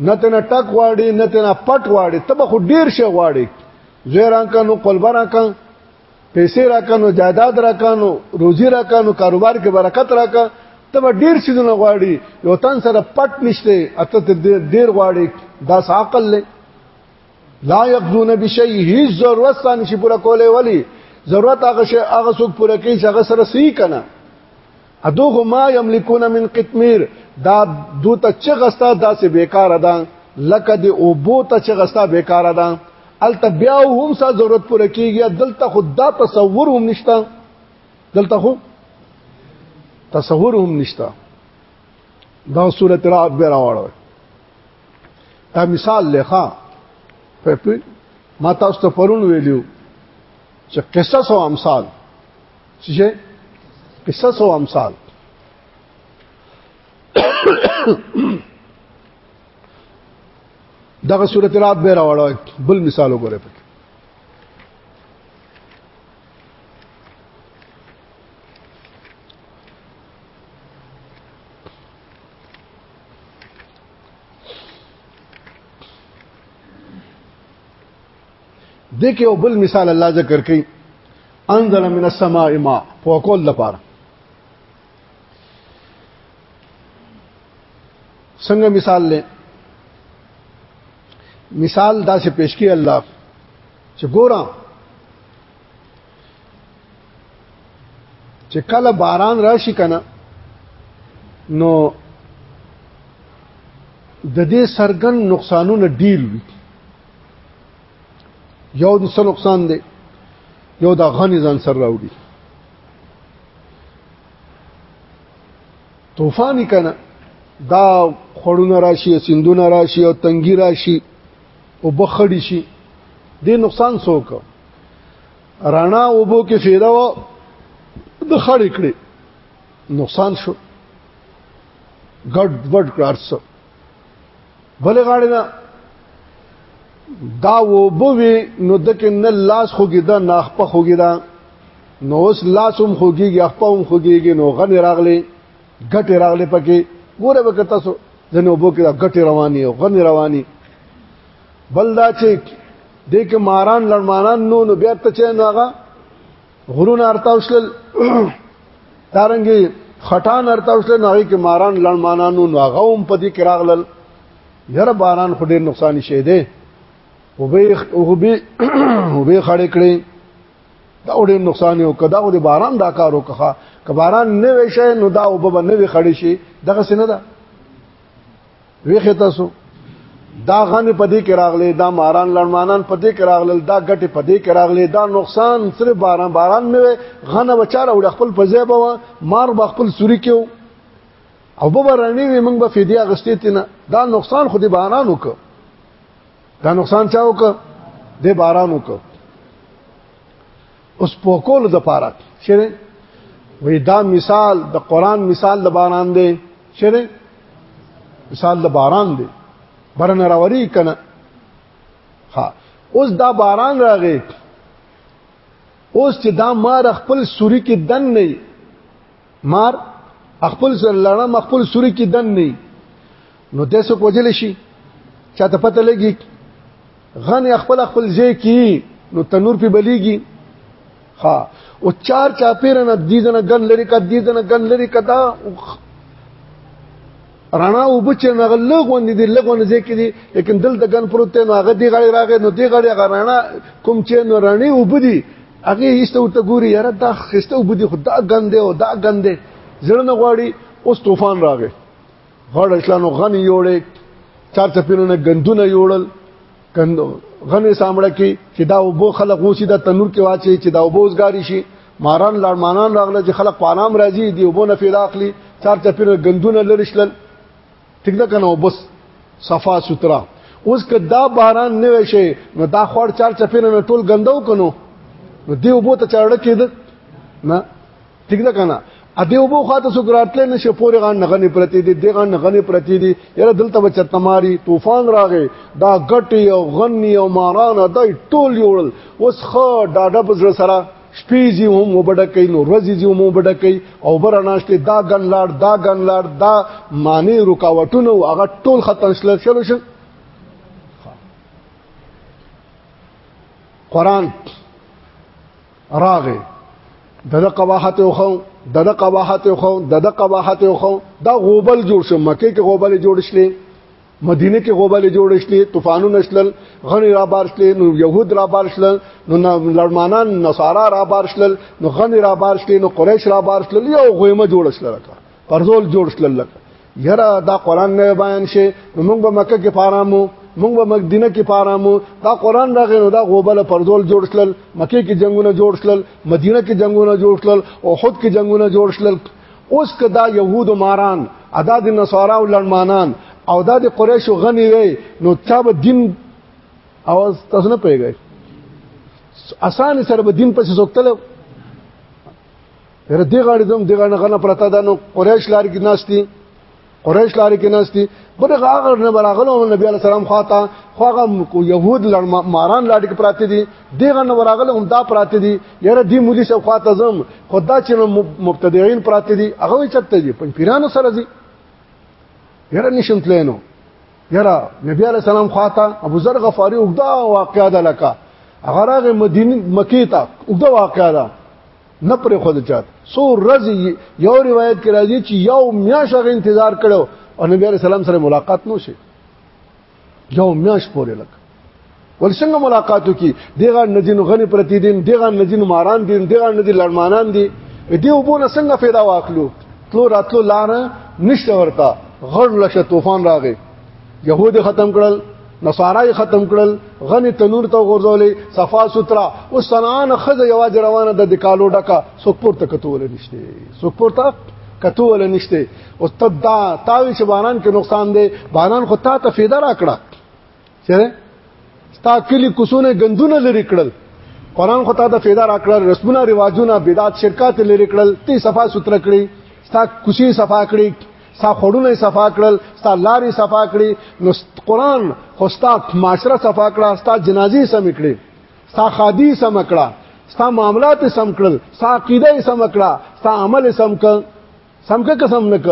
نه تنه ټک غواړي نه تنه پټ غواړي تب خو ډیر شي غواړي زیران کنو قلبران کنو پیسې راکنو جایداد راکنو روزي راکنو کاروبار کې برکت راکا تب ډیر شي نه غواړي یو تن سره پټ نشته اته ډیر غواړي دا عقل له لا يقضون بشيء هیڅ ضرورت ثاني شي پورا کولای ولی ضرورت هغه شي هغه څوک پورا کوي چې هغه سره صحیح کنه ادوه ما یملکون من قطمیر دا دو ته چغستا داسې بیکاره ده لکه د اوبو ته چغستا بیکاره ده الته بیا هم سا ضرورت پوره کیږي دلته خو دا تصور هم نشته دلته خو تصور هم نشته دا صورت را به راوړو دا مثال لخوا په ما تاسو ته پرون ویلو چې قصص او امثال څه قصص او امثال دغه صورت رات به راوړل بل مثال وګورئ پکې دغه یو بل مثال الله ذکر کوي انزل من السماء ماء په کول لپاره څنګه مثال لې مثال دا چې پیش کی الله چې ګورم چې کله باران راشي کنه نو د دې سرګن نقصانونه ډیر وي یو د سل نقصان دی یو د غنی ځان سره راوړي طوفان کنه دا خړونه راشي سندونه راشي او تنګي راشي او بخړی شي د نقصان څوک رانا وبو کې فیدا و د خړ کړي نقصان شو ګډ وډ کړارسو بل غاړه نه دا وبوي نو دک نه لاس خوګی دا نه خپ خوګی دا نو اوس لاس هم خوګیږي خپ هم خوګیږي نو غنی راغلی ګټه راغلی پکې ګوره به تاسو ځنه وبو کې دا ګټه رواني او غنی رواني بل دا چې دې کې ماران لړمانان نو نو بیا ته چې نو هغه غرونه ارتاو شل دارنګي خټان ارتاو شل نه کې ماران لړمانانو نو غوم په دې کې راغلل یره باران خو ډیر نقصان شي دی او به او به او به خړې کړې دا ډیر نقصان یو کدا او د باران دا کار وکړه که باران نه وي شي نو دا او به نه وي خړې شي دغه سینه ده ویخه تاسو دا غن پدې کې راغلي دا ماران لړمانان پدې کې راغلل دا ګټه پدې کې راغلي دا نقصان صرف باران باران مې غن بچاره وړ خپل پځه به مار به خپل سوري کې او به رانی وي موږ به فدیه غستې تنه دا نقصان خو دې باران وک دا نقصان چا وک دې باران وک اوس په کولو د پاره چیرې وې دا مثال د قران مثال د باران دی چیرې مثال د باران دی برن راوري کنه ها اوس دا باران راغی اوس چې دا مار خپل سوري کې دن نه مار خپل لړم خپل سوري کې دن نه نو د څه کوجل شي چاته پته لګي غن خپل خپل ځای کې نو تنور په بلیږي ها او چار چا پیر نه دیدنه ګن لري کا دیدنه ګن لري کدا رڼا او بچ نه لغوند دي لغوند ځکه دي لیکن دل دګن پروت نو هغه دی غړي راغې نو دی غړي هغه رڼا کوم چې نو رڼې او بدی هغه هیڅ ورته ګوري یاره دا خسته او بدی خدا غندې او دا غندې زړه نه غواړي اوس طوفان راغې غړ اسلامو غني یوړې چار چپینو نه غندونه یوړل غنې سامړه کې چې دا وبو خلق اوسې د تنور کې واچي چې دا وبو وزګاری شي ماران لړمانان راغله چې خلق په آرام راځي دی وبو نه فیدا اخلي چار چپیر غندونه لرشل ټیک ده کنه وبس صفا سوترا اوس که دا باران نه وشي نو دا خور چار چپیر نه ټول غندو کنو نو دی وبو ته چاړه کېد نه ټیک ده کنه ا دې وبو خاطر سو ګراتل نشه پورې غان نغنې پرتی دي دغه نغنې پرتی دي یره دلته بچ تماری طوفان راغې دا غټي او غنی او ماران دای ټول یوړل وس خو ډاډه بزر سره شپې زی هم وبډکې نو ورځې زی هم وبډکې او برناشته دا ګن لاړ دا ګن لاړ دا معنی رکاوټونه او هغه ټول ختم شل شل شل قران راغه دغه قباحت خو دغه قباحت خو دغه قباحت خو دا غوبل جوړ شو مکه کې غوبل جوړ شلې مدینه کې غوبل جوړ شلې طوفانونه شلل غنی را بار شلې نو يهود را بار شلل نو لړمانان نصارا را بار شلل نو غنی را بار شلې نو قریش را بار شلل یو غویمه جوړ شلل پرزول جوړ شل لک یرا دا قران نه بیان شي موږ به مکه کې پارامو موږ به مدینه کې پارامو دا قران راغی نو دا غوبل پرزول جوړ شل مکه کې جنگونه جوړ شل مدینه کې جنگونه جوړ شل او خود کې جنگونه جوړ شل اوس کدا يهود ماران ادا د نصارا او لړمانان او دا د قریشو غنی وي نو چا به دین او تاسو نه پیږئ اسان سره به دین پسې سوکتل هر دې غاړې دم دې غاړې غنه پرتا ده نو قریش لار کې ناشتي قریش لار کې ناشتي بلغه هغه نه براغلو نبی علی سلام خواته خواغه يهود لړ ماران لار کې پراته دي دې غنه براغلو هم دا پراته دي یره دې مولي سو خواته زم خدا چې مبتدعين پراته دي هغه چرته دي پنځ پیرانو سره دي یره نشم تلینو یره نبی علی سلام خواته ابو ذر غفاری وګدا واقعا ده لکه هغه راغه مدینه مکی ته وګدا واقعا ده نه پرې خود چات سو رز یو روایت کې راځي چې یو میاش غ انتظار کړو او نبی عليه السلام سره ملاقات نو شي یو میاش پورې لګ ول څنګه ملاقاتو کې دغه نجینو غني پرتی دین دغه نجینو ماران دین دغه نجی لړمانان دي دې وبونه څنګه فایده واخلو تلو راتلو لار نشته ورته غړ لشه طوفان راغی يهود ختم کړل نصارای ختم کړل غنی تنور ته غورځولې صفا سوترا او سنان خزه یواز روانه د دکالو ډکا سوکپور ته کتول نشته سوکپور ته کتول نشته او تدا تاوی چې باران کې نقصان دی باران خو تا ته فایده را کړه چیرې ستا کلی کوسونه غندونه لري کړل قران خو تا ته فایده را کړل رسمونه رواجونه بدعت شرکات لري کړل تی صفا سوترا کړی ستا کوسی صفا کړی ستا خړونه صفا کړل ستا لارې صفا کړې نو قران خو ستا معاشره صفا کړه ستا جنازي سم کړې ستا خادي سم کړه ستا معاملات سم کړل ستا عقیده سم کړه ستا عمل سم ک سم ک قسم نه ک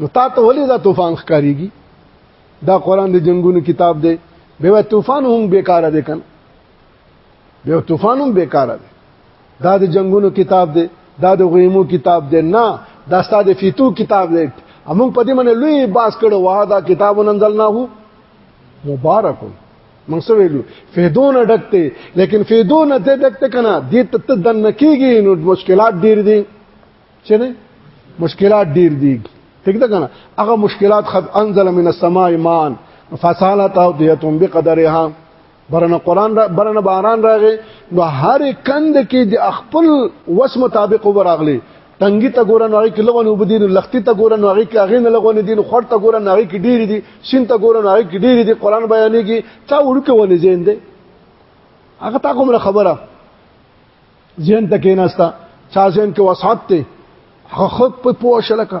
نو تا ته ولې دا طوفان ښکاریږي دا قران د جنگونو کتاب دی به طوفان هم بیکاره دي کنه به طوفان هم بیکاره دی دا د جنگونو کتاب دی دا د غیمو کتاب دی نه دا ستاسو فیتو کتاب دی امون په دې باندې لوی باس کړو واه دا کتاب انزلناه مبارک موږ څه ویلو فیدون ډکته لیکن فیدون ته ډکته کنه دې ته دن کیږي نو مشکلات ډیر دي چې نه مشکلات ډیر دي ٹھیک ده کنه هغه مشکلات خد انزل من السماء ایمان فصالت او دیتم بقدرها برنه قران را برنه باران راغی نو هر کند کې د خپل وس مطابق وبراغلی تنګي ته ګورن هغه کې لغونه وبدین لختی ته ګورن هغه کې هغه نه لغونه دین خړ ته ګورن هغه کې ډیر دي شین ته ګورن هغه کې ډیر دي قران بیانېږي تا ورکه ونی زین دی هغه تا کومه خبره زین ته کې نهستا چا زین کې وسعت ته حق په پوښلکه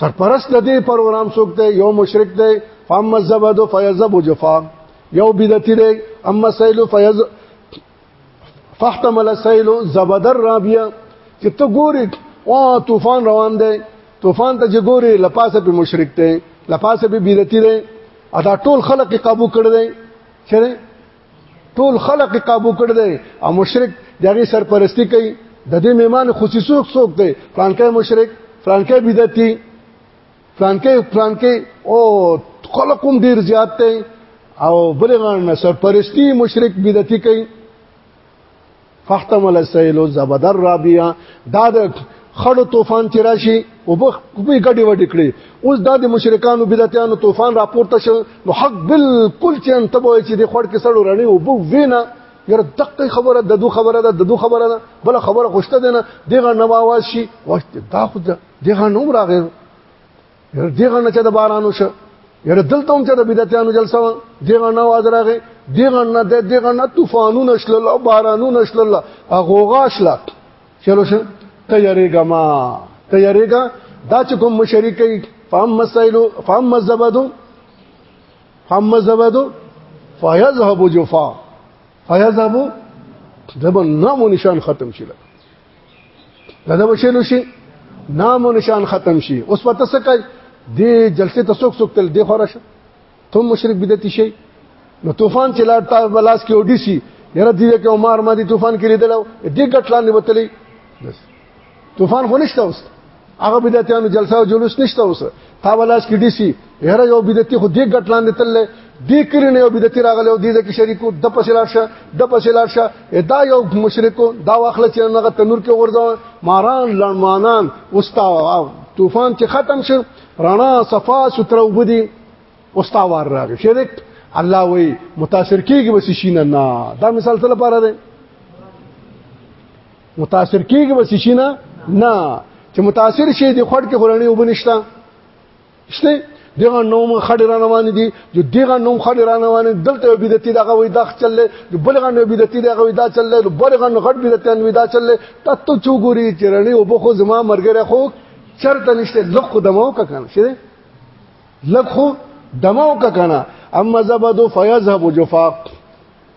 سرپرست د دې پروګرام څوک دی یو مشرک دی فاما الزبد فیذب جفا یو بدعتي دی اما سیل فیز فاحتمل سیل زبد الرابیه چې ته ګوري او طوفان روان دی طوفان ته چې ګوري لپاسه په مشرک دی لپاسه په بدعتي دی ادا ټول خلق قابو کړ دی چې ټول خلق قابو کړ دی او مشرک دغه سرپرستی کوي د دې میمان خصوصو څوک دی فرانکه مشرک فرانکه بدعتي فرانکه فرانکه او خلقوم ډیر زیات دی او بلغان سرپرستی مشرک بدعتي کوي فختم السیل زبدر رابیا دا د خړو طوفان چې راشي او به کومې ګډې وډې کړې اوس دا د مشرکانو بدعتانو طوفان راپورته شو نو حق بالکل چې انت به چې د خړ کې سړو رڼې او به وینا یره دقیق خبره د دو خبره ده د دو خبره ده بل خبره خوشته ده نه دغه نو आवाज شي وخت دا خو دغه نوم راغی یره دغه نه چې د بارانو شه یره دلته هم چې د بدعتانو جلسه و دغه نه واز راغې دغه نه د دغه نه طوفانونه شل او بارانونه شل هغه غاشلا چلو شه تیارېګه ما تیارېګه دا چې کوم مشرکې فهم مسائل فهم مزبدو فهم مزبدو فیذهب جفا فیذهب دبن نام و نشان ختم شي دا به شنو شي نام او نشان ختم شي اوس پته څه کوي د جلسې ته څوک څوک تل دی خو راشه ته مشرک بدعتي شي نو طوفان چې لاړ تا بلاس کې اوډي شي یره دی کې عمر ما دي طوفان کې لیدل دې ګټلان وتلی طوفان خو نشته اوس هغه بدعتانو جلسه او جلوس نشته اوس تا ولاس کې دي سي هر یو بدعتي خو دې ګټ لاندې تل دې کړي نه یو بدعتي راغله او دې ځکه شریکو د پسې لاړ شه د پسې لاړ شه دا یو مشرکو دا واخله چې هغه تنور کې ورځو ماران لړمانان اوستا طوفان چې ختم شو رڼا صفا ستر وبدي اوستا وار راغی شرک الله وی متاثر کیږي بس شینه نه دا مثال څه لپاره دی متاثر کیږي بس شي نه نه چې متاثر شي د خړ کې خورنی وبنښت شته دغه نوم خړ را روان دي جو دغه نوم خړ را روان دلته بدعتي دغه وې دغه چللې جو بلغه نو بدعتي دغه وې دا چللې جو بلغه نو غټ بدعتي نو دا چللې تاسو چو ګوري چرني او بخو زما مرګره خو چرته نشته لخ دمو کا کنه شه لخ دمو کا کنه اما زبدو فیذهب جفاق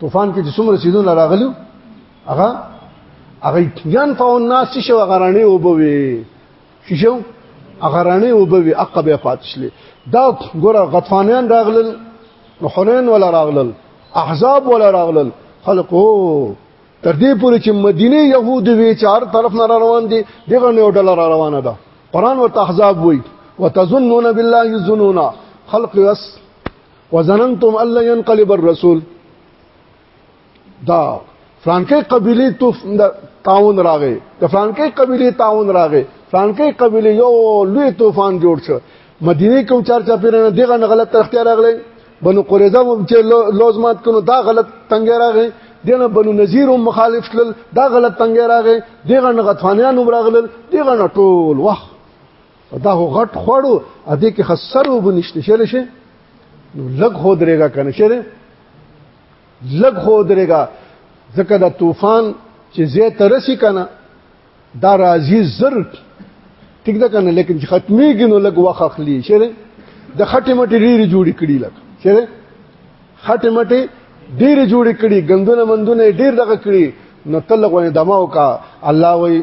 طوفان کې چې څومره سیدون راغلو هغه هغه ځان فون ناس شو غرانه وبوي شو غرانه وبوي عقب فاتشلې دا ګور غطفانیان راغلل حنین ولا راغلل احزاب ولا راغلل خلقو تر دې پورې چې مدینه يهود وی چار طرف نه روان دي دغه نیو ډلر روانه ده قران ورته احزاب وی وتظنون بالله الظنون خلق یس وظننتم الله ينقلب الرسول دا فرانکې قبيله تو تعاون راغې د فرانکې قبيله تعاون راغې فرانکې قبيله یو لوی طوفان جوړ شو مدینه کوم چار چا پیرنه دغه غلط تر اختیار راغلې بنو قریظه هم چې لوزمات کونو دا غلط تنګ راغې دغه بنو نذیر هم مخالف شل دا غلط تنګ راغې دغه غطفانیان هم راغلل دغه ټول وخت دا هو غټ خوړو ا دې کې خسرو بنشته شل شي نو لګ خو درېګا کنه شي لګ خو درېګا ځکه دا طوفان چې زه ترسي کنه دا راځي زر ټیک ده کنه لیکن چې ختميږي نو لګ واخ اخلي شي د خټه مټي ډېری جوړی کړي لګ شي خټه مټي ډېری جوړی کړي غندونه مندونه ډېر دغه کړي نو تلغونه دماو کا الله وي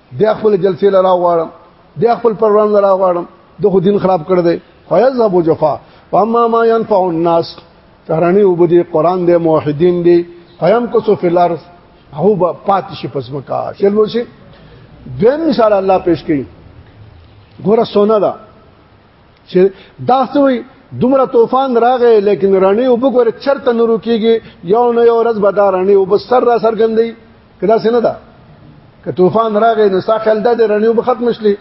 بیا خپل جلسې لرا غواړم بیا خپل پروان لرا غواړم د خو دین خراب کړ دی فیذهب جفا واما ما ينفع الناس ترانی وبدي قران دی موحدین دی فیم کوسو فی الارض هو با پات شي پسمکا شل وشي دویم مثال الله پیش کړي ګوره سونه ده چې دا سوی دومره طوفان راغې لیکن رانی او بګوره چرته نه روکیږي یو نه یو ورځ به دا رانی او بس سر را سرګندې کدا سینه ده که طوفان راغې نو ساخل ده رانی او به ختم شلی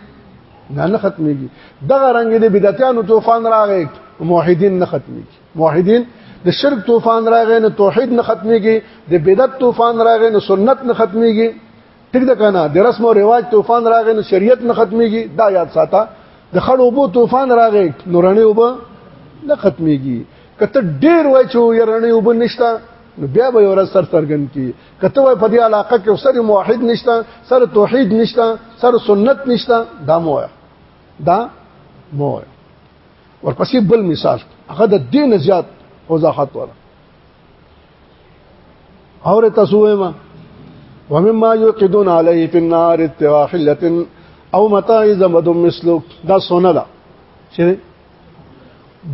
نه نه ختميږي دغه رنګ دې بدعتانو طوفان راغې موحدین نه ختميږي موحدین د شرک طوفان راغې نه توحید نه ختميږي د بدعت طوفان راغې نه سنت نه ختميږي ټیک ده کنه د رسم او رواج طوفان راغی نو شریعت نه ختميږي دا یاد ساته د خړو بو طوفان راغی نو رڼې وب نه ختميږي کته ډیر وای چې یې رڼې وب نشتا نو بیا به ور سر سرګن کی کته وای په دې علاقه کې سر موحد نشتا سر توحید نشتا سر سنت نشتا دا مو دا مو ورپسې بل مثال هغه د دین زیات وضاحت ورکړه اور تاسو ما ومما يوقدون عليه في النار التواحله او متاع زمد مثلو دا سونه ده چې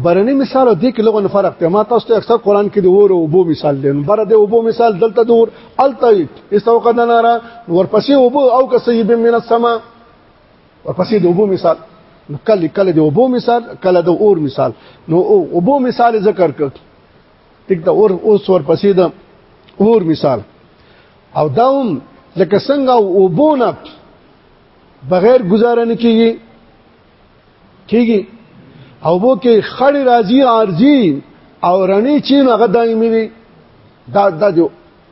برني مثال دې کې لغون فرق ته ما تاسو ته اکثر قران کې د اور او بو مثال لین بر د اوبو مثال دلته دور الته استوقدنا نارا ورپسې اوبو او کسيب من السما ورپسې د اوبو مثال کله کله د اوبو مثال کله د اور مثال نو اوبو مثال ذکر کړ ټیک دا اور اوس ور پسې دا اور مثال او دا هم لکه څنګه او بونه بغیر گزاره نه کیږي کیږي او بو کې خړې راځي ارزي او رڼې چین هغه دایمي دي دا دا جو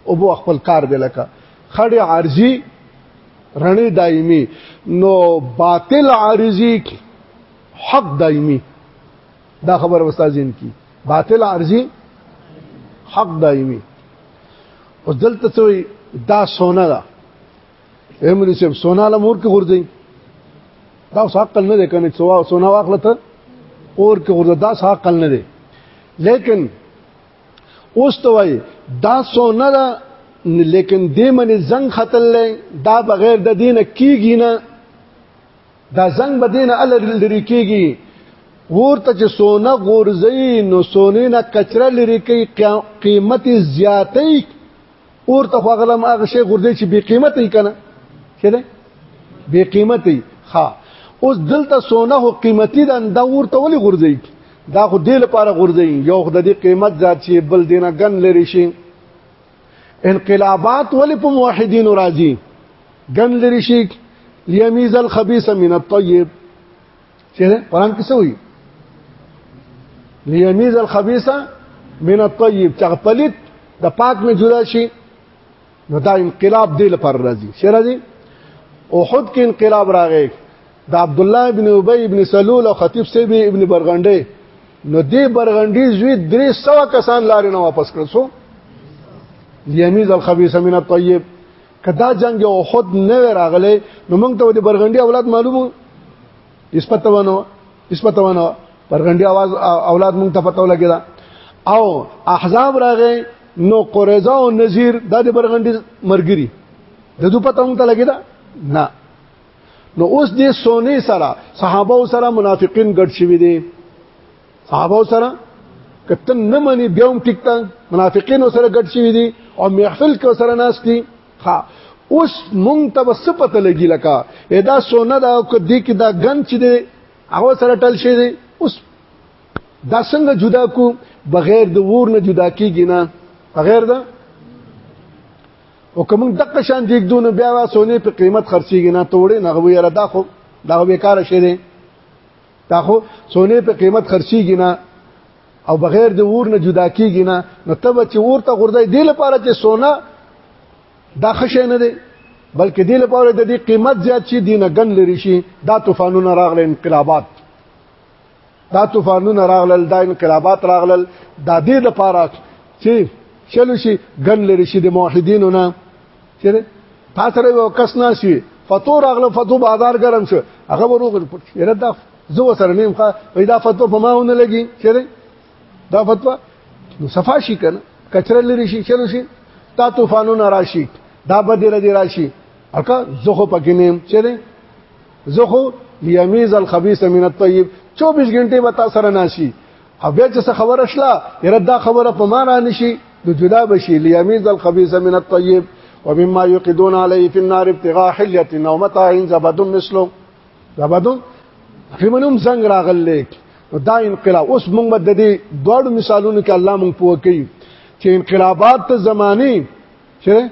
او بو خپل کار دی لکه خړې ارزي رڼې دایمي نو باطل ارزي حق دایمي دا خبر استادین کی باطل عارضی حق دایمي او دلته څوی دا سونه ده امری صاحب سونه له مور کې ورځي دا حق نه ده کنه سوا سونه واخله ته اور کې ورځه دا حق نه ده لیکن اوس ته وای دا سونه ده لیکن دې منې زنګ خطل دا بغیر د دینه کیږي نه دا زنګ بدینه ال لري کیږي ورته چې سونه غورځي نو سونه نه کچره لري کوي قیمت زیاتې ورته غلم هغه شی غورځي چې بی قیمت یې کنه چې ده بی قیمت یې ها اوس دلته سونه هو قیمتي ده دا ورته ولي غورځي دا خو دې لپاره غورځي یو خدای قیمت زیات شي بل دینه ګن لري شي انقلابات ولې په موحدینو راځي ګن لري شي ليميز الخبيث من الطيب چې قران کې څه وایي ليميز الخبيث من الطيب چې پلیت د پاک نه جدا شي نو دا انقلاب دی لپاره راځي شي راځي احد کې انقلاب راغی د عبد الله ابن ابي ابن سلول او خطيب سيب ابن برغنډي نو دې برغنډي زوی 300 کسان لارې نه واپس کړل سو ليميز الخبيث من الطيب کدا جنگ او خود نه راغله نو موږ ته د برغنډي اولاد معلومو اسپته ونه اسپته ونه برغنډي आवाज اولاد موږ ته پته لګیدا او احزاب راغې نو قریظه او نذیر د برغنډي مرګري د دوه پته موږ ته لګیدا نه نو اوس دې سونی سره صحابه سره منافقین ګډ شوی دي صحابه سره کته نه مني بیا هم ټیک تا منافقین سره ګډ شوی دي او محفل کې سره ناشتي ها اوس مونږ ته بس پته لګی لکه ادا سونه دا کدی کې دا غن چې دی هغه سره ټل شي دی اوس دا څنګه جدا کو بغیر د ور نه جدا کیږي نه بغیر د او کوم دغه شان دیګدونه بیا وا سونه په قیمت خرڅیږي نه توړې نه غوي را دا خو دا به کار شي دي دا خو سونه په قیمت خرڅیږي نه او بغیر د اور نه جدا کیږي نه نو تب چې اور ته غردای دی لپاره چې سونه دا خشه نه دی بلکې دی لپاره د دې قیمت زیات شي دینه ګن لري شي دا طوفانونه راغلي انقلابات دا طوفانونه راغلل دا انقلابات راغلل دا دې د پاره چې چلو شي ګن لري شي د موحدینو نه چیرې تاسو سره یو کس نه شي فتو راغله فتو بازار ګرم شو هغه وروغ یره دا زو سره نیم ښه پیدا فتو په ماونه لګي چیرې دا فتوا نو صفا شي کنه کچره لري شي چلو شي تا طوفانونه راشي دا بدره دی راشي الکه زه خو پکې نیم چیرې زه خو لیمیز الخبيث من الطيب 24 غنټه به تاسو سره ناشي او بیا چې خبره شله یره دا خبره په ما را نشي نو جدا بشي لیمیز الخبيث من الطيب ومما يقدون عليه في النار ابتغاء حليه او متاع زبد مثله زبد فمنهم زنګ راغلې دا انقلاب اوس موږ د دې دوړو مثالونو کې الله موږ پوه کوي چې انقلابات ته زماني چیرې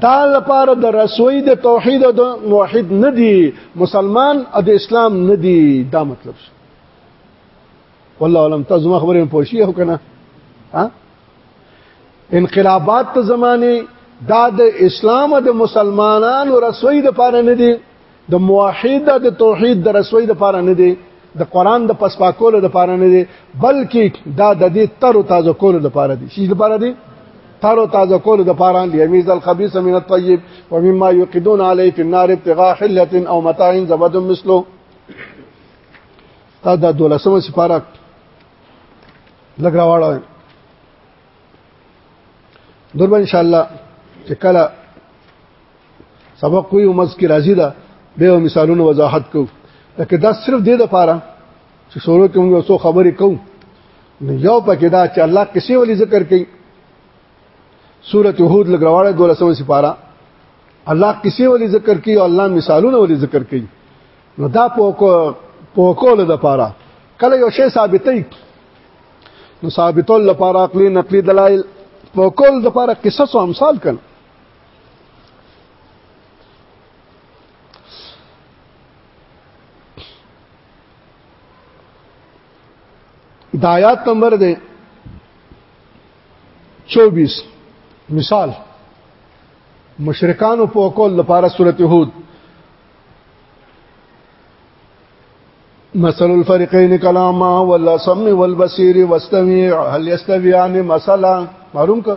دا لپاره د رسوي د توحید او د موحد نه دی مسلمان او د اسلام نه دی دا مطلب شو والله علم تاسو ما خبرې پوښی هو کنه ها انقلابات ته زمانه دا د اسلام او د مسلمانانو رسوي د پاره نه دی د موحد د توحید د رسوي د پاره نه دی د قران د پسپاکولو د پاره نه دی بلکې دا د دې تر او تازه کولو د پاره دی شي د پاره دی تر او تازه کولو د پاره لیمیز الخبيث من الطيب ومما يقدون عليه في النار ابتغاء حله او متاع زبد مثله دا د دولسمه سپاره لګراواړه دربه ان شاء الله چې کله سبق وی مس کی راضی ده به مثالونه وضاحت کو لکه دا صرف دې د پاره چې شروع کوم یو څو خبرې کوم نو یو پکې دا چې الله کسي ولې ذکر کوي سورته هود لګراوړه 12 سپاره الله کسي ولې ذکر کوي او الله مثالونه ولې ذکر کوي نو دا پوکو پوکول د پاره کله یو شی ثابتې نو ثابتول لپاره عقلي نقلي دلایل پوکول د پاره قصص او امثال کړي د آیات نمبر دی 24 مثال مشرکانو په کول لپاره سورته هود مثل الفريقين كلاما ولا سم والبصير واستمع هل يستويان مثلا معلوم کا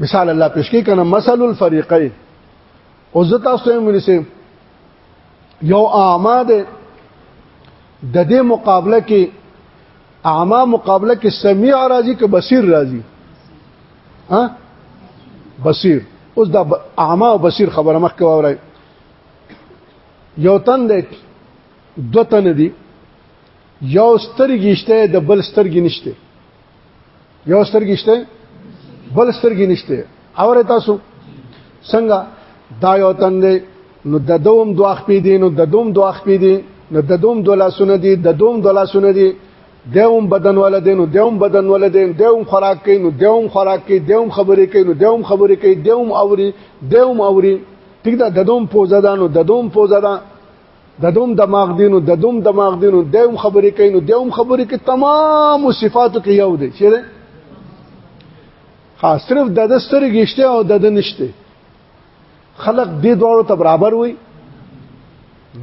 مثال الله پیش کوي کنه مثل الفریقین او زه تاسو ته ونیسم یو اعما ده د دې مقابله کې اعما مقابله کې سمیع راځي که بصیر راځي ها بصیر اوس دا اعما او بصیر خبره مخ کوي اورای یو تن دی دو تن دی یو سترګی شته د بل سترګی نشته یو سترګې شته بل سترګې نشته اور تاسو څنګه دا یو تن دی نو د دوم دواخ پی دی نو د دوم دواخ پی دی نو د دوم دولا سونه دی د دوم دولا سونه دی دوم بدن ولا دی نو دوم بدن ولا دی دوم خوراک کوي نو دوم خوراک کوي دوم خبرې کوي نو دوم خبرې کوي دوم اوري دوم اوري ټیک دا د دوم پوزا ده نو د دوم پوزا ده د دوم دماغ دینو د دوم دماغ دینو د هم خبرې کوي نو د هم خبرې کې تمام صفاتو کې یو دی چې خاص صرف د دسترګې شته او د دنشته خلق دې دوړو ته برابر وي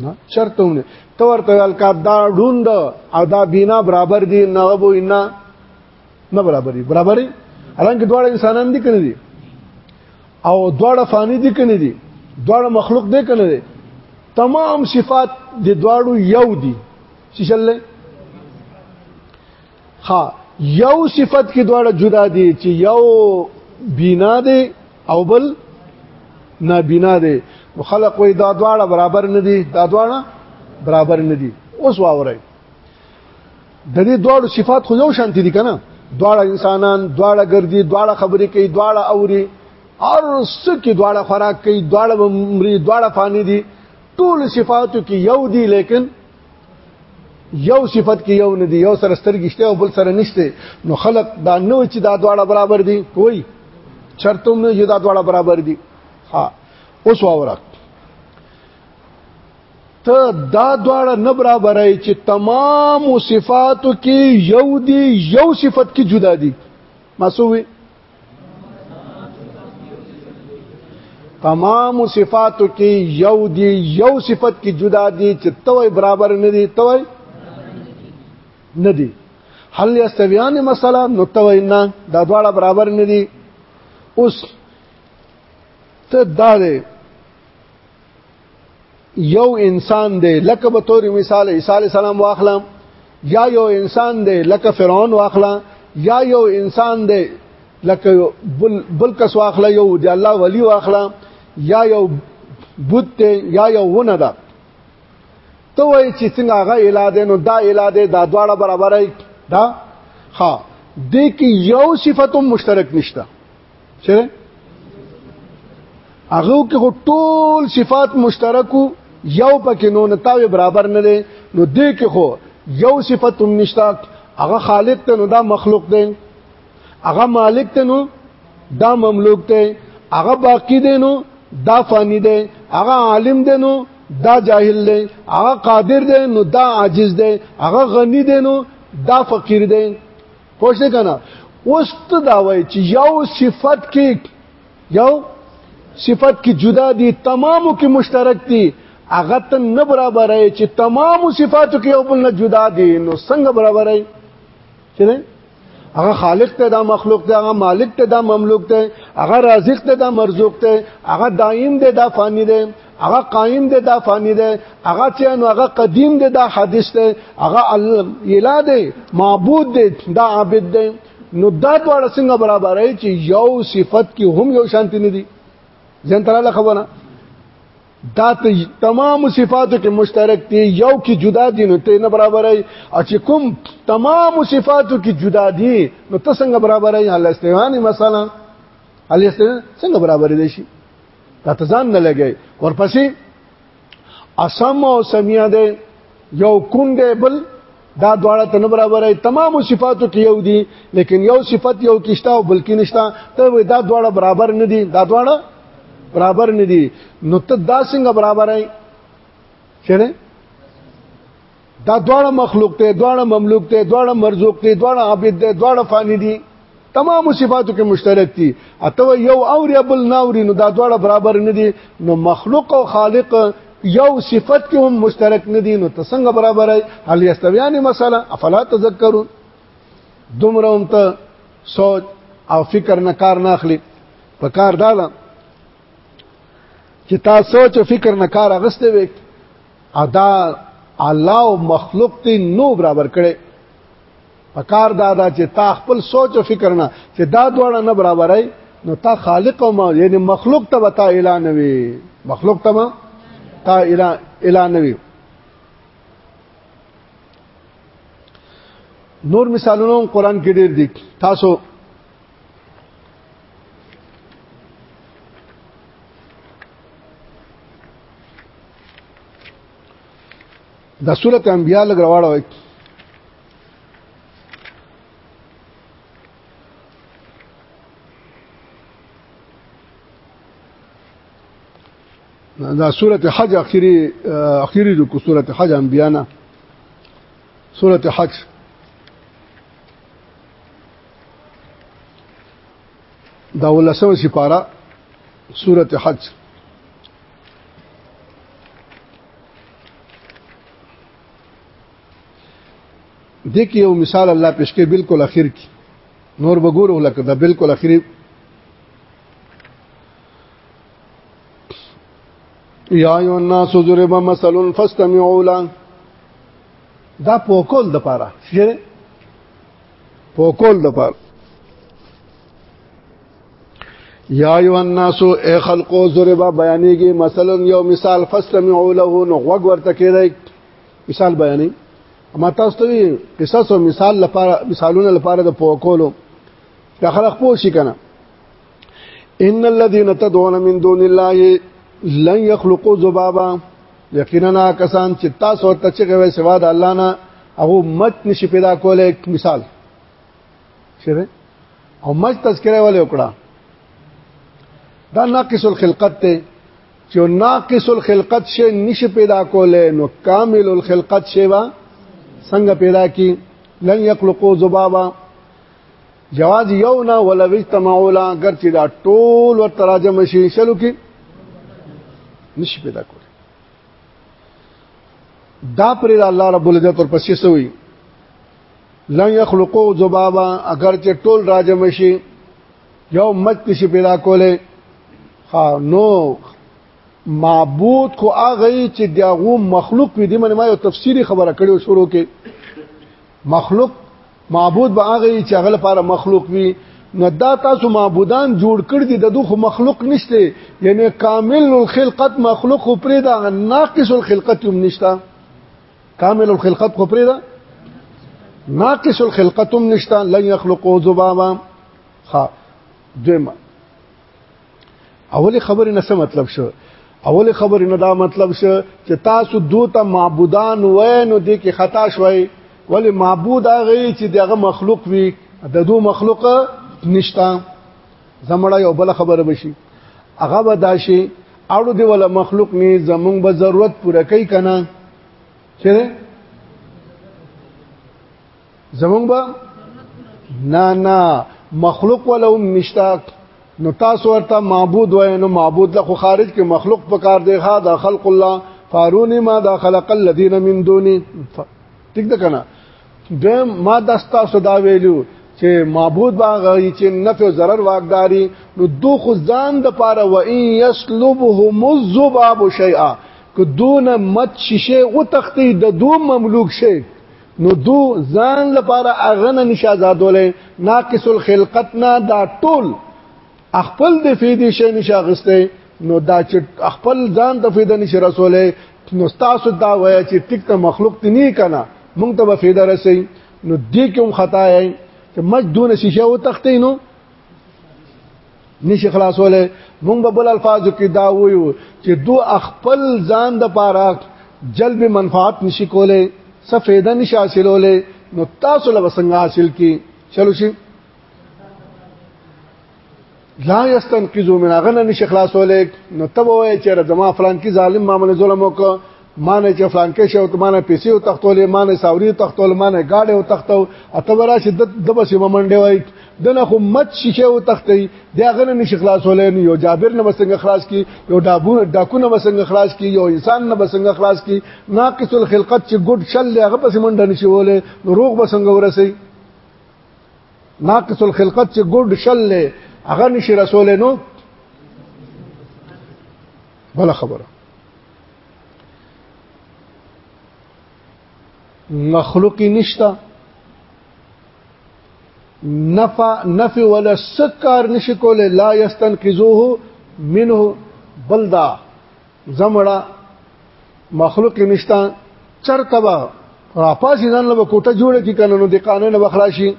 نه چرته ونه تو ورته الکا دا ډوند او دا بینا برابر دي نه وو نه نه برابرې برابرې حالانکه دواړه انسانان دي کنه دي او دواړه فانی دي کنه دي دواړه مخلوق دي کنه دي تمام صفات د دواړو یو دي چې شلې ها یو صفت کې دواړه جدا دي چې یو بینا دی او بل نه بینا دی خلق وې دا دواړه برابر نه دي دا دواړه برابر نه دي اوس واورئ د دې دواړو صفات خو یو شان دي کنه دواړه انسانان دواړه ګرځي دواړه خبرې کوي دواړه اوري هر څه کې دواړه خوراک کوي دواړه مري دواړه فانی دي ټول صفاتو کې یو دي لیکن یو صفت کې یو نه دي یو سره سترګشته او بل سره نشته نو خلق دا نو چې دا دواړه برابر دي کوئی چرته نه یو دا دواړه برابر دي ها اوس وره ته دا دواړه نه برابرای چې تمام صفاتو کې یو دی یو صفت کې جدا دي مسوي تمام صفاتو کې یو دی یو صفت کې جدا دي چې توي برابر نه دي توي نه دي هل یستویان مثلا نو توي نه دا دواړه برابر نه دي اوس ته دا دی یو انسان دی لکه به تور مثال عیسی علی السلام واخلم یا یو انسان دی لکه فرعون واخلم یا یو انسان دی لکه بل بل کس واخلم یو دی الله ولی واخلم یا یو بوت دی یا یو ونه ده ته وای چې څنګه هغه اله دی نو دا اله دی دا دواړه برابر دی دا ها دې کې یو صفت مشترک نشته چې هغه کې ټول صفات مشترکو یو پکې نو نتاوی برابر نه دی نو دې کې خو یو صفت هم نشتا هغه خالق ته نو دا مخلوق دی هغه مالک ته نو دا مملوک دی هغه باقی دی نو دا فانی دی هغه عالم دی نو دا جاهل دی هغه قادر دی نو دا عاجز دی هغه غنی دی نو دا فقیر دی پوه شئ کنه اوس ته دا وای چې یو صفت کې یو صفت کې جدا دي تمامو کې مشترک دي هغه ته نه برابر دی چې تمامو صفاتو کې یو بل نه جدا دي نو څنګه برابر دی چې هغه خالق ته دا مخلوق ته هغه مالک ته دا مملوک ته هغه رازق ته دا مرزوق ته هغه دایم دی دا فانی دی هغه قائم دی دا فانی دی هغه چې نو هغه قدیم دی دا حادث دی هغه اله دی معبود دی دا عابد دی نو دا ډول څنګه برابرای چې یو صفت کې هم یو شانتی نه دي ځین تراله خبره دا تمام صفاتو کې مشترک دي یو کې جدا دي نو ته نه برابرای او چې کوم تمام صفاتو کې جدا دي نو ته څنګه برابرای هل استواني مثلا هل استواني څنګه برابر دي شي دا ته ځان نه لګي ورپسې اسم او سمیا ده یو کون ده بل دا دواړه تن برابرې تمام صفاتو کې یو دي لیکن یو صفت یو کېشتا او بلکې نشتا ته دا دواړه برابر نه دي دا دواړه برابر نه دي نو ته دا څنګه برابرې چیرې دا دواړه مخلوق ته دواړه مملوک ته دواړه مرزوق ته دواړه عابد ته دواړه فانی دي تمام صفاتو کې مشترک دي اته یو او ریبل ناوري نو دا دواړه برابر نه دي نو مخلوق او خالق یو صفت کې هم مشترک نه دي نو تسنګ برابر هي هل یستویان مثلا افلا تذکرون دومره هم ته سوچ او فکر نه کار نه اخلي په کار دا چې تاسو چې فکر نه کار اغسته وي ادا الله او مخلوق ته نو برابر کړي پکار دا دا چې تا خپل سوچ او فکر نه چې دا دواړه نه برابرای نو تا خالق او ما یعنی مخلوق ته وتا اعلان وی مخلوق ته ما تا اعلان اعلان وی نور مثالونه قران کې ډېر دي تاسو دا سورت انبیاء لګراواړه وای دا سورت حج اخیری اخیری د سورت حج انبیاء نه سورت حج دا ولسمه سپاره سورت حج د کې یو مثال الله پیش کې بالکل اخر کې نور وګورو لکه دا بالکل اخر یا ایو الناس ضرب مثل فاستمعوا له دا پوکول د پاره شي پوکول د پاره یا ایو الناس ای خلقو ضربا بیانېږي مثلا یو مثال فاستمعوا له نو غوږ ورته کېدای مثال بیانې اما تاسو ته قصص او مثال لپاره مثالونه لپاره د پوکولو دا خلک پوه شي کنه ان الذين تدعون من دون الله لن يخلقوا ذبابا یقینا کسان چې تاسو ته چې غوي سوا د الله نه هغه مت نشي پیدا کولای مثال چیرې او مج تذکره ولې وکړه دا ناقص الخلقت ته چې ناقص الخلقت شي نشي پیدا کوله نو کامل الخلقت شي وا څنګه پیدا کی لن یخلقوا ذبابا جواز یو نه ولا وجتمعولا اگر چې دا ټول ور تراجم شي شلو کې نشي پیدا کوله دا پر الله رب العزت پر پسې سوی لن يخلقو ذبابا اگر چې ټول راجم شي یو مچ نشي پیدا کوله ها نو معبود خو هغه چې دغه مخلوق په دې معنی ما یو تفسیری خبره کړو شروع کې مخلوق معبود به هغه چې هغه لپاره مخلوق وي نو دا تاسو معبودان جوړ کړ دي د دوه مخلوق نشته یعنی کامل الخلقت مخلوق پرې دا ناقص الخلقت هم نشته کامل الخلقت خو پرې ده ناقص الخلقت هم نشته لن يخلقوا ذبابا ها دیمه اولی خبرې نه څه مطلب شو اولی خبرې نه دا مطلب شو چې تاسو دوته معبودان وای نو دې کې خطا شوي ولی معبود هغه چې دغه مخلوق وي د دو مخلوق نشته زمړه یو بل خبره بشي هغه به داشي اړو دی ولا مخلوق نه زمونږ به ضرورت پوره کوي کنه چې زمونږ به نه نه مخلوق ولا هم مشتاق نو تاسو ورته معبود وای نو معبود له خارج کې مخلوق پکار دی ها د خلق الله فارونی ما دا خلق الذين من دوني ټیک ده کنه دویم ما د تاسو دا ویلو چې معبود باغ چې نفع او ضرر واقداري نو دو خو ځان د پاره و ان یسلبهم الذباب شیئا که دون مت شیشه او تختی د دو مملوک شي نو دو ځان لپاره اغنه نشازادولې ناقص الخلقتنا دا ټول خپل د فیدې شي نشه غسته نو دا چې خپل ځان د فیدې نشه رسولې نو تاسو دا وایي چې ټیک ته مخلوق تی نه کنا مونږ ته به فیدې رسي نو دې کوم خطا یې چې مج دون شیشه او تختې نو نشي خلاصولې مونږ به بل الفاظو کې دا وایو چې دو خپل ځان د پاره جلب منفعت نشي کولې څه فیدې نشه حاصلولې نو تاسو له وسنګ حاصل کی چلو شي لا یستنقذو من غنه نشي خلاصولې نو تب وای چې زما فلان کی ظالم ما من ظلم وکړ ما نه چې فلان کې شو ته ما نه پیسې او تختولې ما نه ساوري تختول ما نه گاډي او تختو اتبرا شدت د بسې ممنډه وای دنه خو مت شیشه او تختې دا غنه نشي خلاصولې نو یو جابر نه مسنګ خلاص کی یو ډابو ډاکو نه مسنګ خلاص کی یو انسان نه مسنګ خلاص کی ناقص الخلقت چې ګډ شل هغه پس منډه نشي ولې روغ مسنګ ورسي ناقص الخلقت چې ګډ شل له هغه نشي رسول نو بل خبره مخلوق نشتا نفع نفع ولا سکار نشي کوله لا یستنقذوه منه بلدا زمړه مخلوق نشتا چرته با راپاسې ځان له کوټه جوړه کی کنه نو د قانون نه بخلاشي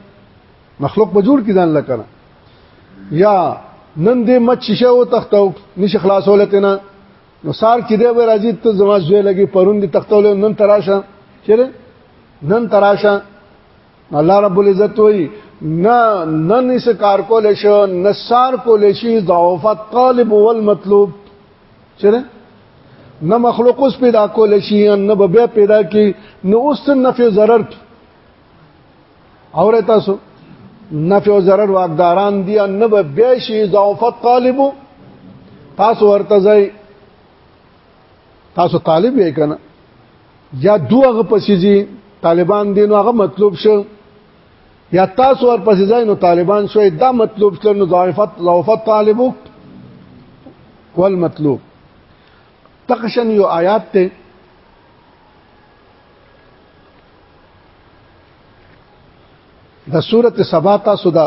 مخلوق به جوړ کی ځان لکنه یا نن دې مچ شیشه او تختو نش خلاصول تینا نو سار کې دی به راځي ته زما زوی لګي پرون دي تختول نن تراشه چیرې نن تراشه الله رب العزت وی نه نه نس کار کول شو نسار کول شي ضعف الطالب والمطلوب چیرې نه مخلوق اوس پیدا کول شي نه به بیا پیدا کی نه اوس نفع ضرر اور تاسو نفع او ضرر واقداران دي نه به بیا شي ضعف الطالب تاسو ورته ځای تاسو طالب یې کنه یا دوغه پسې دي طالبان دي نو هغه مطلوب شو یا تاسو ور پسې ځای نو طالبان شوي دا مطلوب شو نو ضعفت ضعفت طالبو والمطلوب تقشن یو آیات ته د سورته سبا تاسو دا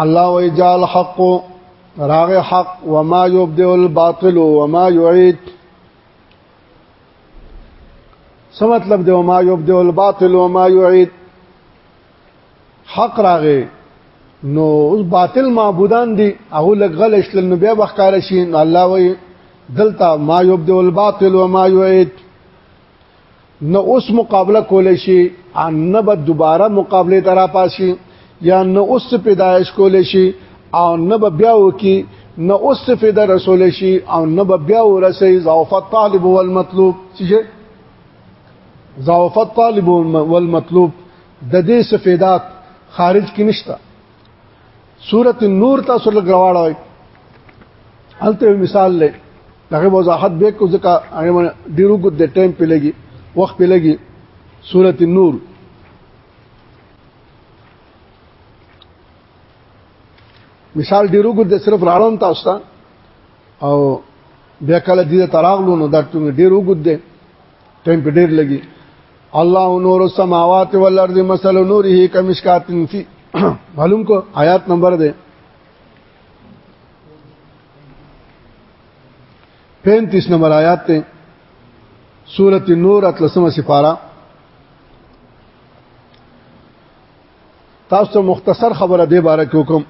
الله وجال حق راغ حق وما يبدئ الباطل وما يعيد څه مطلب دی وما يبدئ الباطل وما يعيد حق راغې نو اوس باطل معبودان دي هغه لګل اسلام نو بیا بخکار شي الله وی دلته ما يبدئ الباطل وما يعيد نه اوس مقابله کولای شي ان نه به دوباره مقابله ترا پاسي یا نه اوس پیدایش کولای شي او نه به بیا وکی نه اوس فدا رسول شي او نه به بیا ورسي ضعف الطالب والمطلوب چې ضعف الطالب والمطلوب د دې سفیدات خارج کې نشته سورته نور تاسو لګراوړوي هلته مثال لې دغه وضاحت به کو ځکه هغه ډیرو ګد د ټایم په لګي وخت په لګي سورته نور مثال ډیرو ګد صرف راړم تاسو ته او بیا کله دې تراغلو نو دا ډیرو ګد ټایم په ډیر لګي الله نور السماوات والارض مثل نوره کمشکات فی معلوم کو آیات نمبر دے 35 نمبر آیات تے سورۃ النور اتلسمه سپارہ تاسو مختصر خبره دی بارک حکم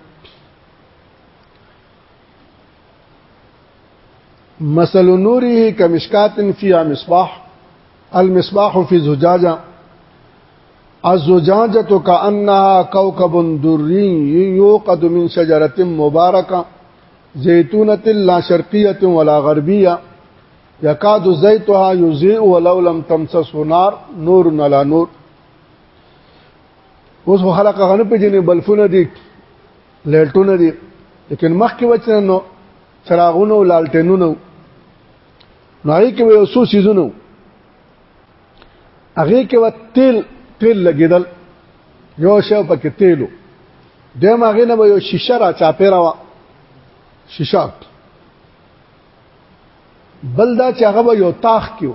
مثل نوره كمشکات فيها مصباح المصباح في زجاجه الزجاجه كانها كوكب دري يوقد من شجره مباركه زيتونه لا شرقيه ولا غربيه یکاد زیتها یضیء ولو لم تمسسه نار نور نلا نور اوس خلق غنه پېژنې بلفونه دي لالټونه دي لیکن مخکې وچنه نو چراغونه او لالټینونه نو هغه کې یو څو سيزونه هغه کې و تیل تیل لګیدل یو شی پکې تیلو دیم هغه نه یو شیشه را چاپیرا وا شیشه بل دا چې هغه یو تاخ کیو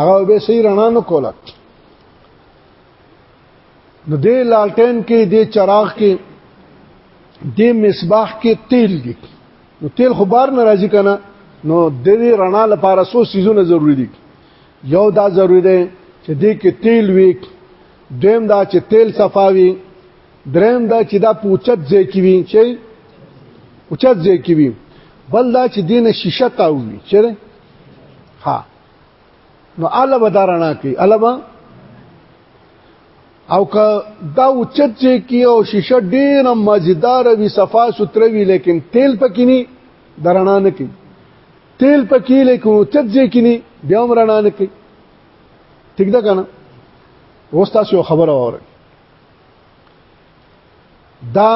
هغه به سي رڼا نه کوله نو دې لالټین کې دې چراغ کې دې مصباح کې تیل دي نو تیل خو بار ناراضي کنه نو د دې رڼا لپاره څو سيزونه ضروری دي یو دا ضروری دی چې دې کې تیل وي دویم دا چې تیل صفاوي دریم دا چې دا پوچت ځای کې وي چې پوچت ځای کې وي بل دا چې دینه شیشه تاوي چې ها نو الله به دارانا کوي الله به او که دا اوچت چې کی او شیشه ډیره مزیدار وي صفا سوتره وي لیکن تیل پکې نه درنا نه کوي تیل پکې لیکن اوچت چې کی نه بیا هم رڼا نه کوي ٹھیک ده کنه اوس تاسو خبره وره دا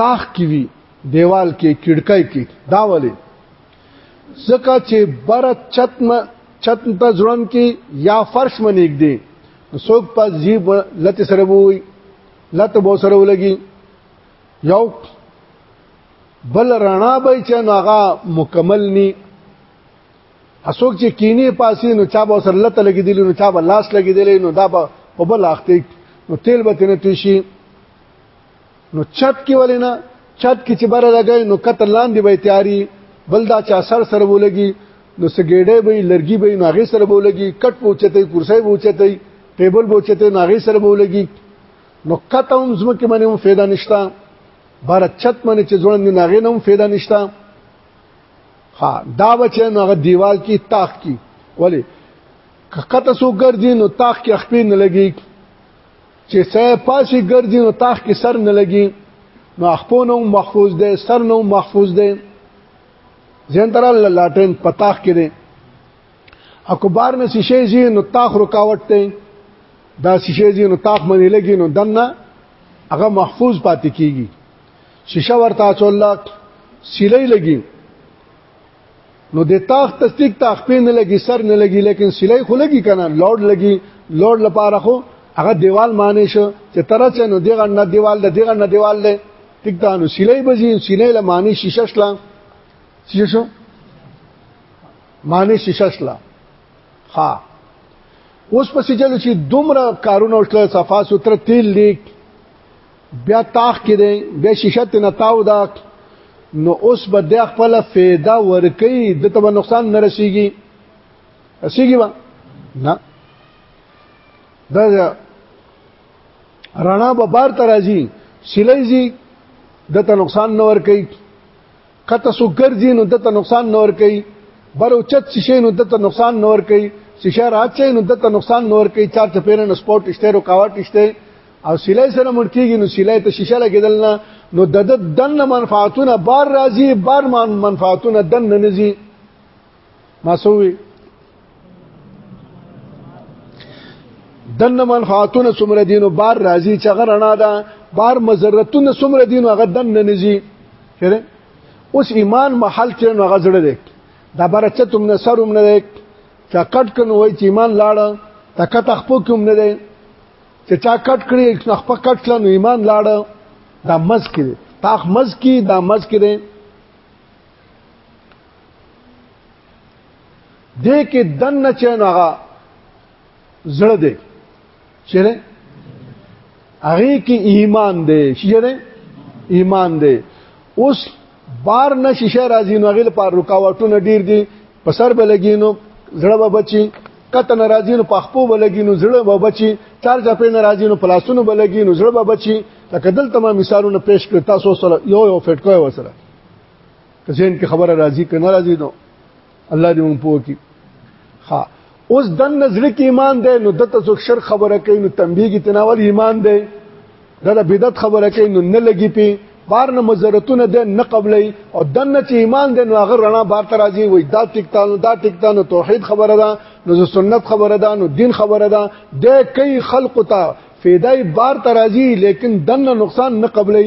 تاخ کی وی دیوال کې کډکای کې دا ولې زکه چې بر چتم چتم ته ځړن کې یا فرش منیګ دی څوک په زیب لته سره وای لته بو سره ولګي یو بل رڼا به چې هغه مکمل ني اسوک چې کینه پاسې نو چا به سره لته لګي دی نو چا به لاس لګي دی نو دا په بل اخته نو تیل به تنه تشي نو چت کې ولې نه چت کې چې بره لګای نو کته لاندې به تیاری بل دا چا سر سره ولګي نو سګېډې به لرګي به ناغې سره ولګي کټ پوچته کرسي پوچته ټیبل پوچته ناغې سره ولګي نو کته هم زمکه باندې هم फायदा نشتا بار چت باندې چې ځوان نه ناغې نه هم फायदा نشتا ها دا بچي نو هغه دیوال کې تاخ کې ولی کته سو ګرځي نو تاخ کې خپې نه لګي چې سه پاسې ګرځي نو تاخ کې سر نه لګي نو خپل نو محفوظ دی سر نو محفوظ دی ځین تر الله لاټین پتاخ کې دی اکو بار نه شیشه زی نو تاخ رکاوټ دی دا شیشه زی نو تاخ منی لګي نو دنه هغه محفوظ پاتې کیږي شیشه ورته چولا سیلې لګي نو د تاخ تصدیق تاخ په نه لګي سر نه لګي لیکن سلای خو لګي کنه لوډ لګي لوډ لپاره خو هغه دیوال معنی شو چې تر چې نو دغه نه دیوال د دغه نه دیوال له ټیک ته نو سلای بزی سلای له معنی شیشه شلا شیشه شو معنی شیشه شلا ها اوس پسې چلو چې دومره کارونه وشله صفا سوتره تیل لیک بیا تاخ کې دی بیا شیشه ته نتاو دا نو اوس به د خپل فایده ورکی د ته نقصان نه رسیږي رسیږي با نه دا رڼا به بار ترازی سلیزی د ته نقصان نه ورکی کته سو ګرځي نو دته نقصان نور کوي بر او چت شیشه نو دته نقصان نور کوي شیشه راځي نو دته نقصان نور کوي چار ته پیرن سپورت اشته رو کاوټ اشته او سیلای سره مړ کیږي نو سیلای ته شیشه لګیدل نه نو د دن منفعتونه بار راځي بار منفعتونه دن نه نزي ما سووي دنه منفعتونه څومره دینو بار راځي چې غرنا ده بار مزرتونه څومره دینو هغه دنه نزي چیرې اوس ایمان محل چې نو هغه زړه دی دا بار چې تم نه سروم نه دی چې کټ کنو وای چې ایمان لاړ تک تخپو کوم نه دی چې چا کټ کړی نخپ کټ لنو ایمان لاړ دا مز کې تاخ مز کې دا مز کې دې کې دنه چینو هغه زړه دی چیرې هغه کې ایمان دی چیرې ایمان دی اوس بار نه شیشه راځي نو غل پر رکاوټونه ډیر دي په سر به لګینو زړه به بچي کته ناراضی نو پخپو بلګی نو زړه به بچي چار چا په ناراضی نو پلاسونو بلګی نو زړه به بچي لکه دلته ما مثالونه پیش کړ تاسو سره یو یو فټ کوی وسره ځین کې خبره راځي که نه راځي نو الله دې مونږ پوه کړي ها اوس د نظر کې ایمان دی نو دته څوک شر خبره کوي نو تنبیه کې تناول ایمان دی دا د بدعت خبره کوي نو نه لګي پی بار نه مزرتونه ده نه قبلې او دنه چې ایمان ده نو هغه رڼا بار ته راځي وای دا ټیکتانو دا ټیکتانو توحید خبره ده نو سنت خبره ده نو دین خبره ده د کای خلق ته فیدای بار ته راځي لیکن دنه نقصان نه قبلې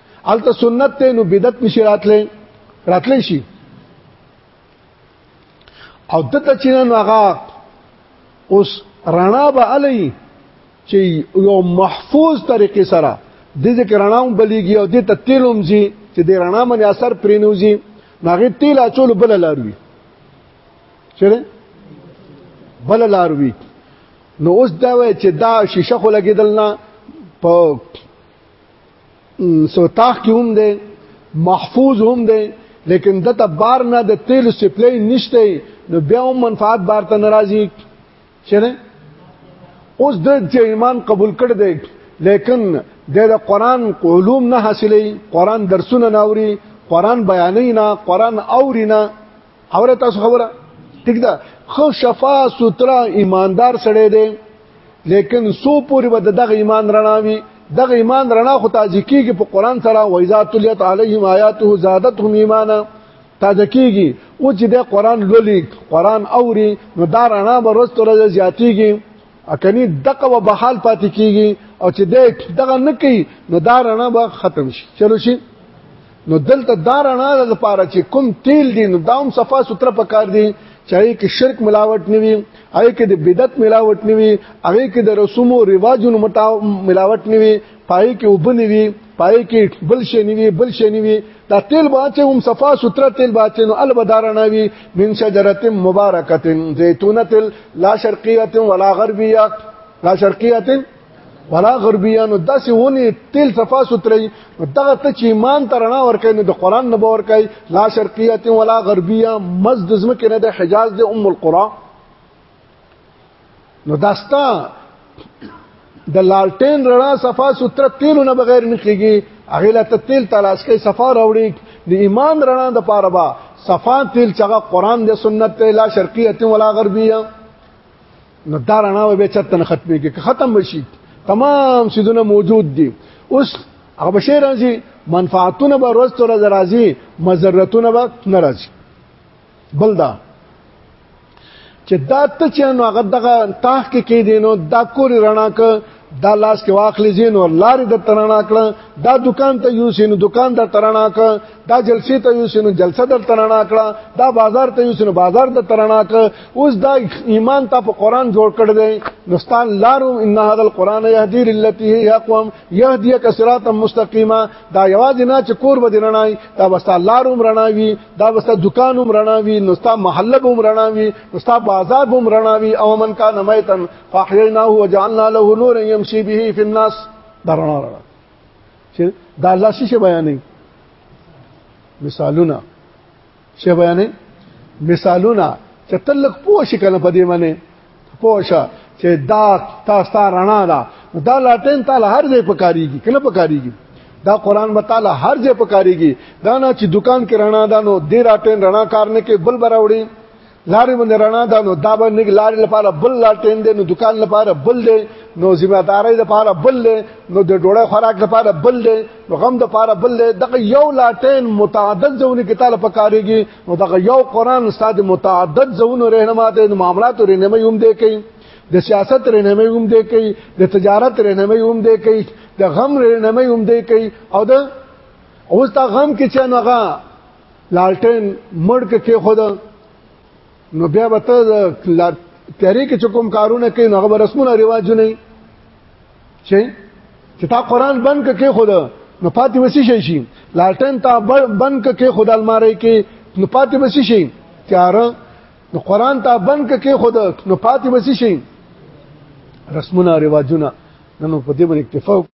الته سنت ته نو بدعت نشی راتلې راتلې شي او دته چې نو هغه اوس رڼا به علي چې یو محفوظ طریقې سره د ذکر رڼا هم بلیږي او د تتیلوم زی چې د رڼا باندې اثر پرینوزي ناغه تیل اچول بل لاروي چیرې بل لاروي نو اوس دا وای چې دا شیشه خو لګیدل نه په سوتاخ کې هم دی محفوظ هم دی لیکن دته بار نه د تیل سپلای نشته نو بیا هم منفعت بار ته ناراضي چیرې اوس د چې ایمان قبول کړ دی لیکن د قرآن علوم نه حاصلې قرآن درسونه نه اوري قرآن بیانې نه قرآن اوري نه اوره تاسو خبره ټیک ده خو شفا سترا ایماندار سړی دی لیکن سو پوری به دغه ایمان رڼا وي دغه ایمان رڼا خو تازه کیږي په قران سره وایذات الیت علیهم آیاته زادتهم ایمانا تازه کیږي او چې د قران لولي قران اوري نو دا رڼا به ورځ تر ورځې زیاتیږي اکني دغه و بحال پاتې کیږي او چې دغه نه کوي نو دا رڼا به ختم شي چلو شي نو دلته دا رڼا ده لپاره چې کوم تیل دي نو داوم صفه ستره پکار دي چې هغه کې شرک ملاوت نه وي هغه کې د بدعت ملاوت نه وي هغه کې د رسوم او رواجونو ملاوت نه وي پای کې وبني وي پای کې بل شي نه وي بل شي نه وي دا تیل باچه هم صفا ستره تیل باچه نو البدارنا وي من شجره مبارکه زيتونه لا شرقيه ولا غربيه لا شرقيه ولا غربیانو داسې ونی تیل صفا سوتري دغه ته چې ایمان ترنا ورکې نو د قران نه باور کوي لا شرقیه ولا غربیه مسجد زمکه نه د حجاز د ام القرى نو داستا د لالټین رڼا صفا ستر تیلو نه بغیر نه کیږي هغه لا تیل تلاش کوي صفا راوړي د ایمان رڼا د پاره با صفا تیل چې قرآن د سنت ته لا شرقیه ولا غربیه نو دا رڼا به چرته نه ختمي کې ختم بشي تمام سيدونه موجود دي اوس هغه بشي راځي منفعتونه به ورځ تر ورځ راځي مزرتونه به نه راځي بل دا چې دا ته چې نو هغه دغه تاخ کې کې دینو دا کور رڼا ک دا لاس کې واخلې زین او لارې د ترانا کړه دا دکان ته یو سینو دکان د ترانا کړه دا جلسې ته یو سینو جلسه د ترانا کړه دا بازار ته یو سینو بازار د ترانا کړه اوس دا ایمان ته په قران جوړ کړ دی نستان لارو ان هذا القران يهدي للتي هي اقوم يهدي كصراط مستقيما دا یواز نه چې کور به درنای دا وستا لارو مرناوي دا وستا دکان مرناوي نستا محله به مرناوي نستا بازار به مرناوي او من کان میتن فاحييناه وجعلنا له نورا يمشي به في الناس درنا رنا چې دا الله شي بیانې مثالونه شي بیانې مثالونه چې تلک پوه شي کنه په دې باندې پوه شي چې دا تاسو رڼا ده دا لاټین تعالی هر ځای پکاريږي کنه پکاريږي دا قران متعالی هر ځای پکاريږي دا نه چې دکان کې رڼا ده نو دې راټین رڼا کار نه کې بل براوړي لارې باندې رڼا ده نو دا به نګ لارې لپاره بل لار ټین دی نو دکان لپاره بل دی نو ذمہ داري لپاره بل دی نو د ډوړې خوراک لپاره بل دی نو غم لپاره بل دی دغه یو لار ټین متعدد ځونه کې تعالی پکاريږي نو دغه یو قران استاد متعدد ځونه رهنما دی نو معاملات رهنما هم دی کوي د سیاست رهنما هم دی کوي د تجارت رهنما هم دی کوي د غم رهنما هم دی کوي او د اوس دا غم کې چې نوغه لالټین مړ کې کې خود نو بیا به ته تیارې کې کوم کارونه کوي نو هغه رسمونه ریواجونه چې چې تا قران بند کې خود نو پاتې وسی شي شي لالټن تا بند کې خود المارې کې نو پاتې وسی شي تیار نو قران تا بند کې خود نو پاتې وسی شي رسمونه ریواجونه نن په دې باندې اکتفا